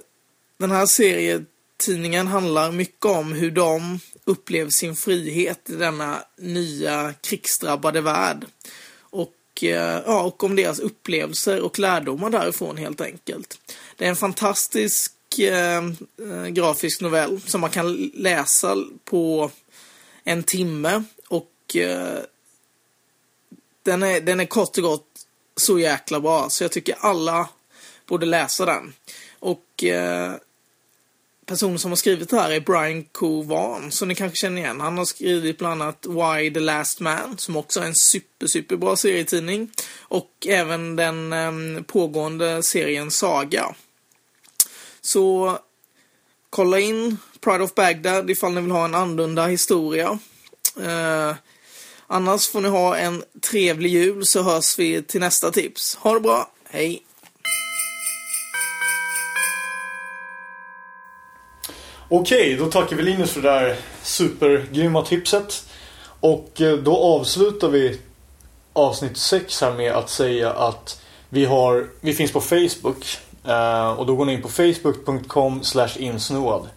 den här serietidningen handlar mycket om hur de upplever sin frihet i denna nya krigsdrabbade värld. Och, eh, ja, och om deras upplevelser och lärdomar därifrån helt enkelt. Det är en fantastisk eh, eh, grafisk novell som man kan läsa på en timme och eh, den, är, den är kort och gott så jäkla bra så jag tycker alla borde läsa den. Och eh, personen som har skrivit det här är Brian Kovan, som ni kanske känner igen. Han har skrivit bland annat Why the Last Man, som också är en super, superbra serietidning. Och även den eh, pågående serien Saga. Så kolla in Pride of Baghdad ifall ni vill ha en annorlunda historia. Eh, annars får ni ha en trevlig jul så hörs vi till nästa tips. Ha det bra, hej! Okej, då tackar vi Linus för det där supergrymma tipset. Och eh, då avslutar vi avsnitt 6 här med att säga att vi, har, vi finns på Facebook. Eh, och då går ni in på facebook.com insnoad.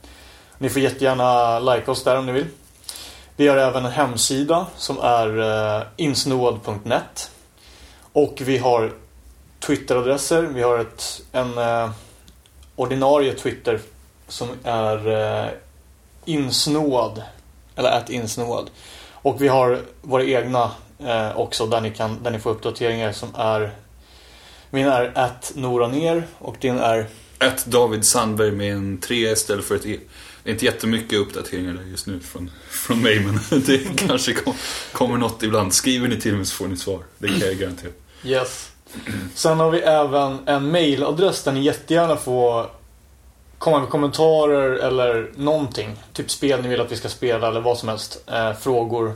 Ni får jättegärna like oss där om ni vill. Vi har även en hemsida som är eh, insnoad.net. Och vi har Twitteradresser. Vi har ett, en eh, ordinarie Twitter som är eh, insnoad. Eller att insnoad. Och vi har våra egna eh, också där ni, kan, där ni får uppdateringar som är Min är att Noraner och din är Ett David Sandberg med en 3 istället för ett E. Det är inte jättemycket uppdateringar just nu från, från mig men [laughs] det kanske kom, kommer något ibland. Skriver ni till mig så får ni svar. Det kan jag garantera. Yes. Sen har vi även en mailadress där ni jättegärna får komma med kommentarer eller någonting. Typ spel ni vill att vi ska spela eller vad som helst. Eh, frågor.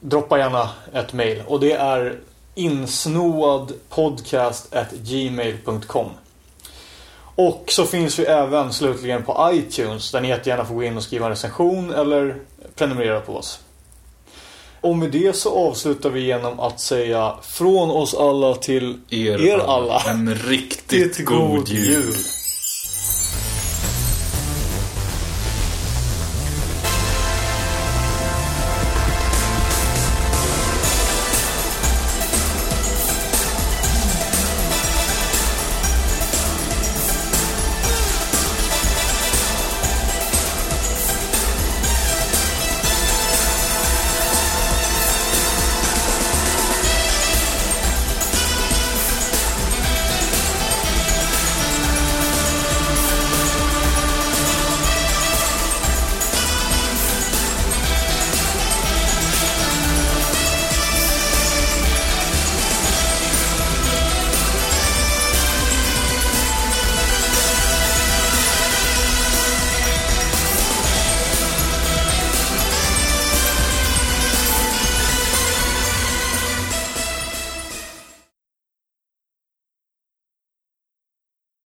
Droppa gärna ett mail. Och det är insnoadpodcast.gmail.com Och så finns vi även slutligen på iTunes där ni jättegärna får gå in och skriva en recension eller prenumerera på oss. Och med det så avslutar vi genom att säga från oss alla till Er, er alla. En riktigt god jul. jul.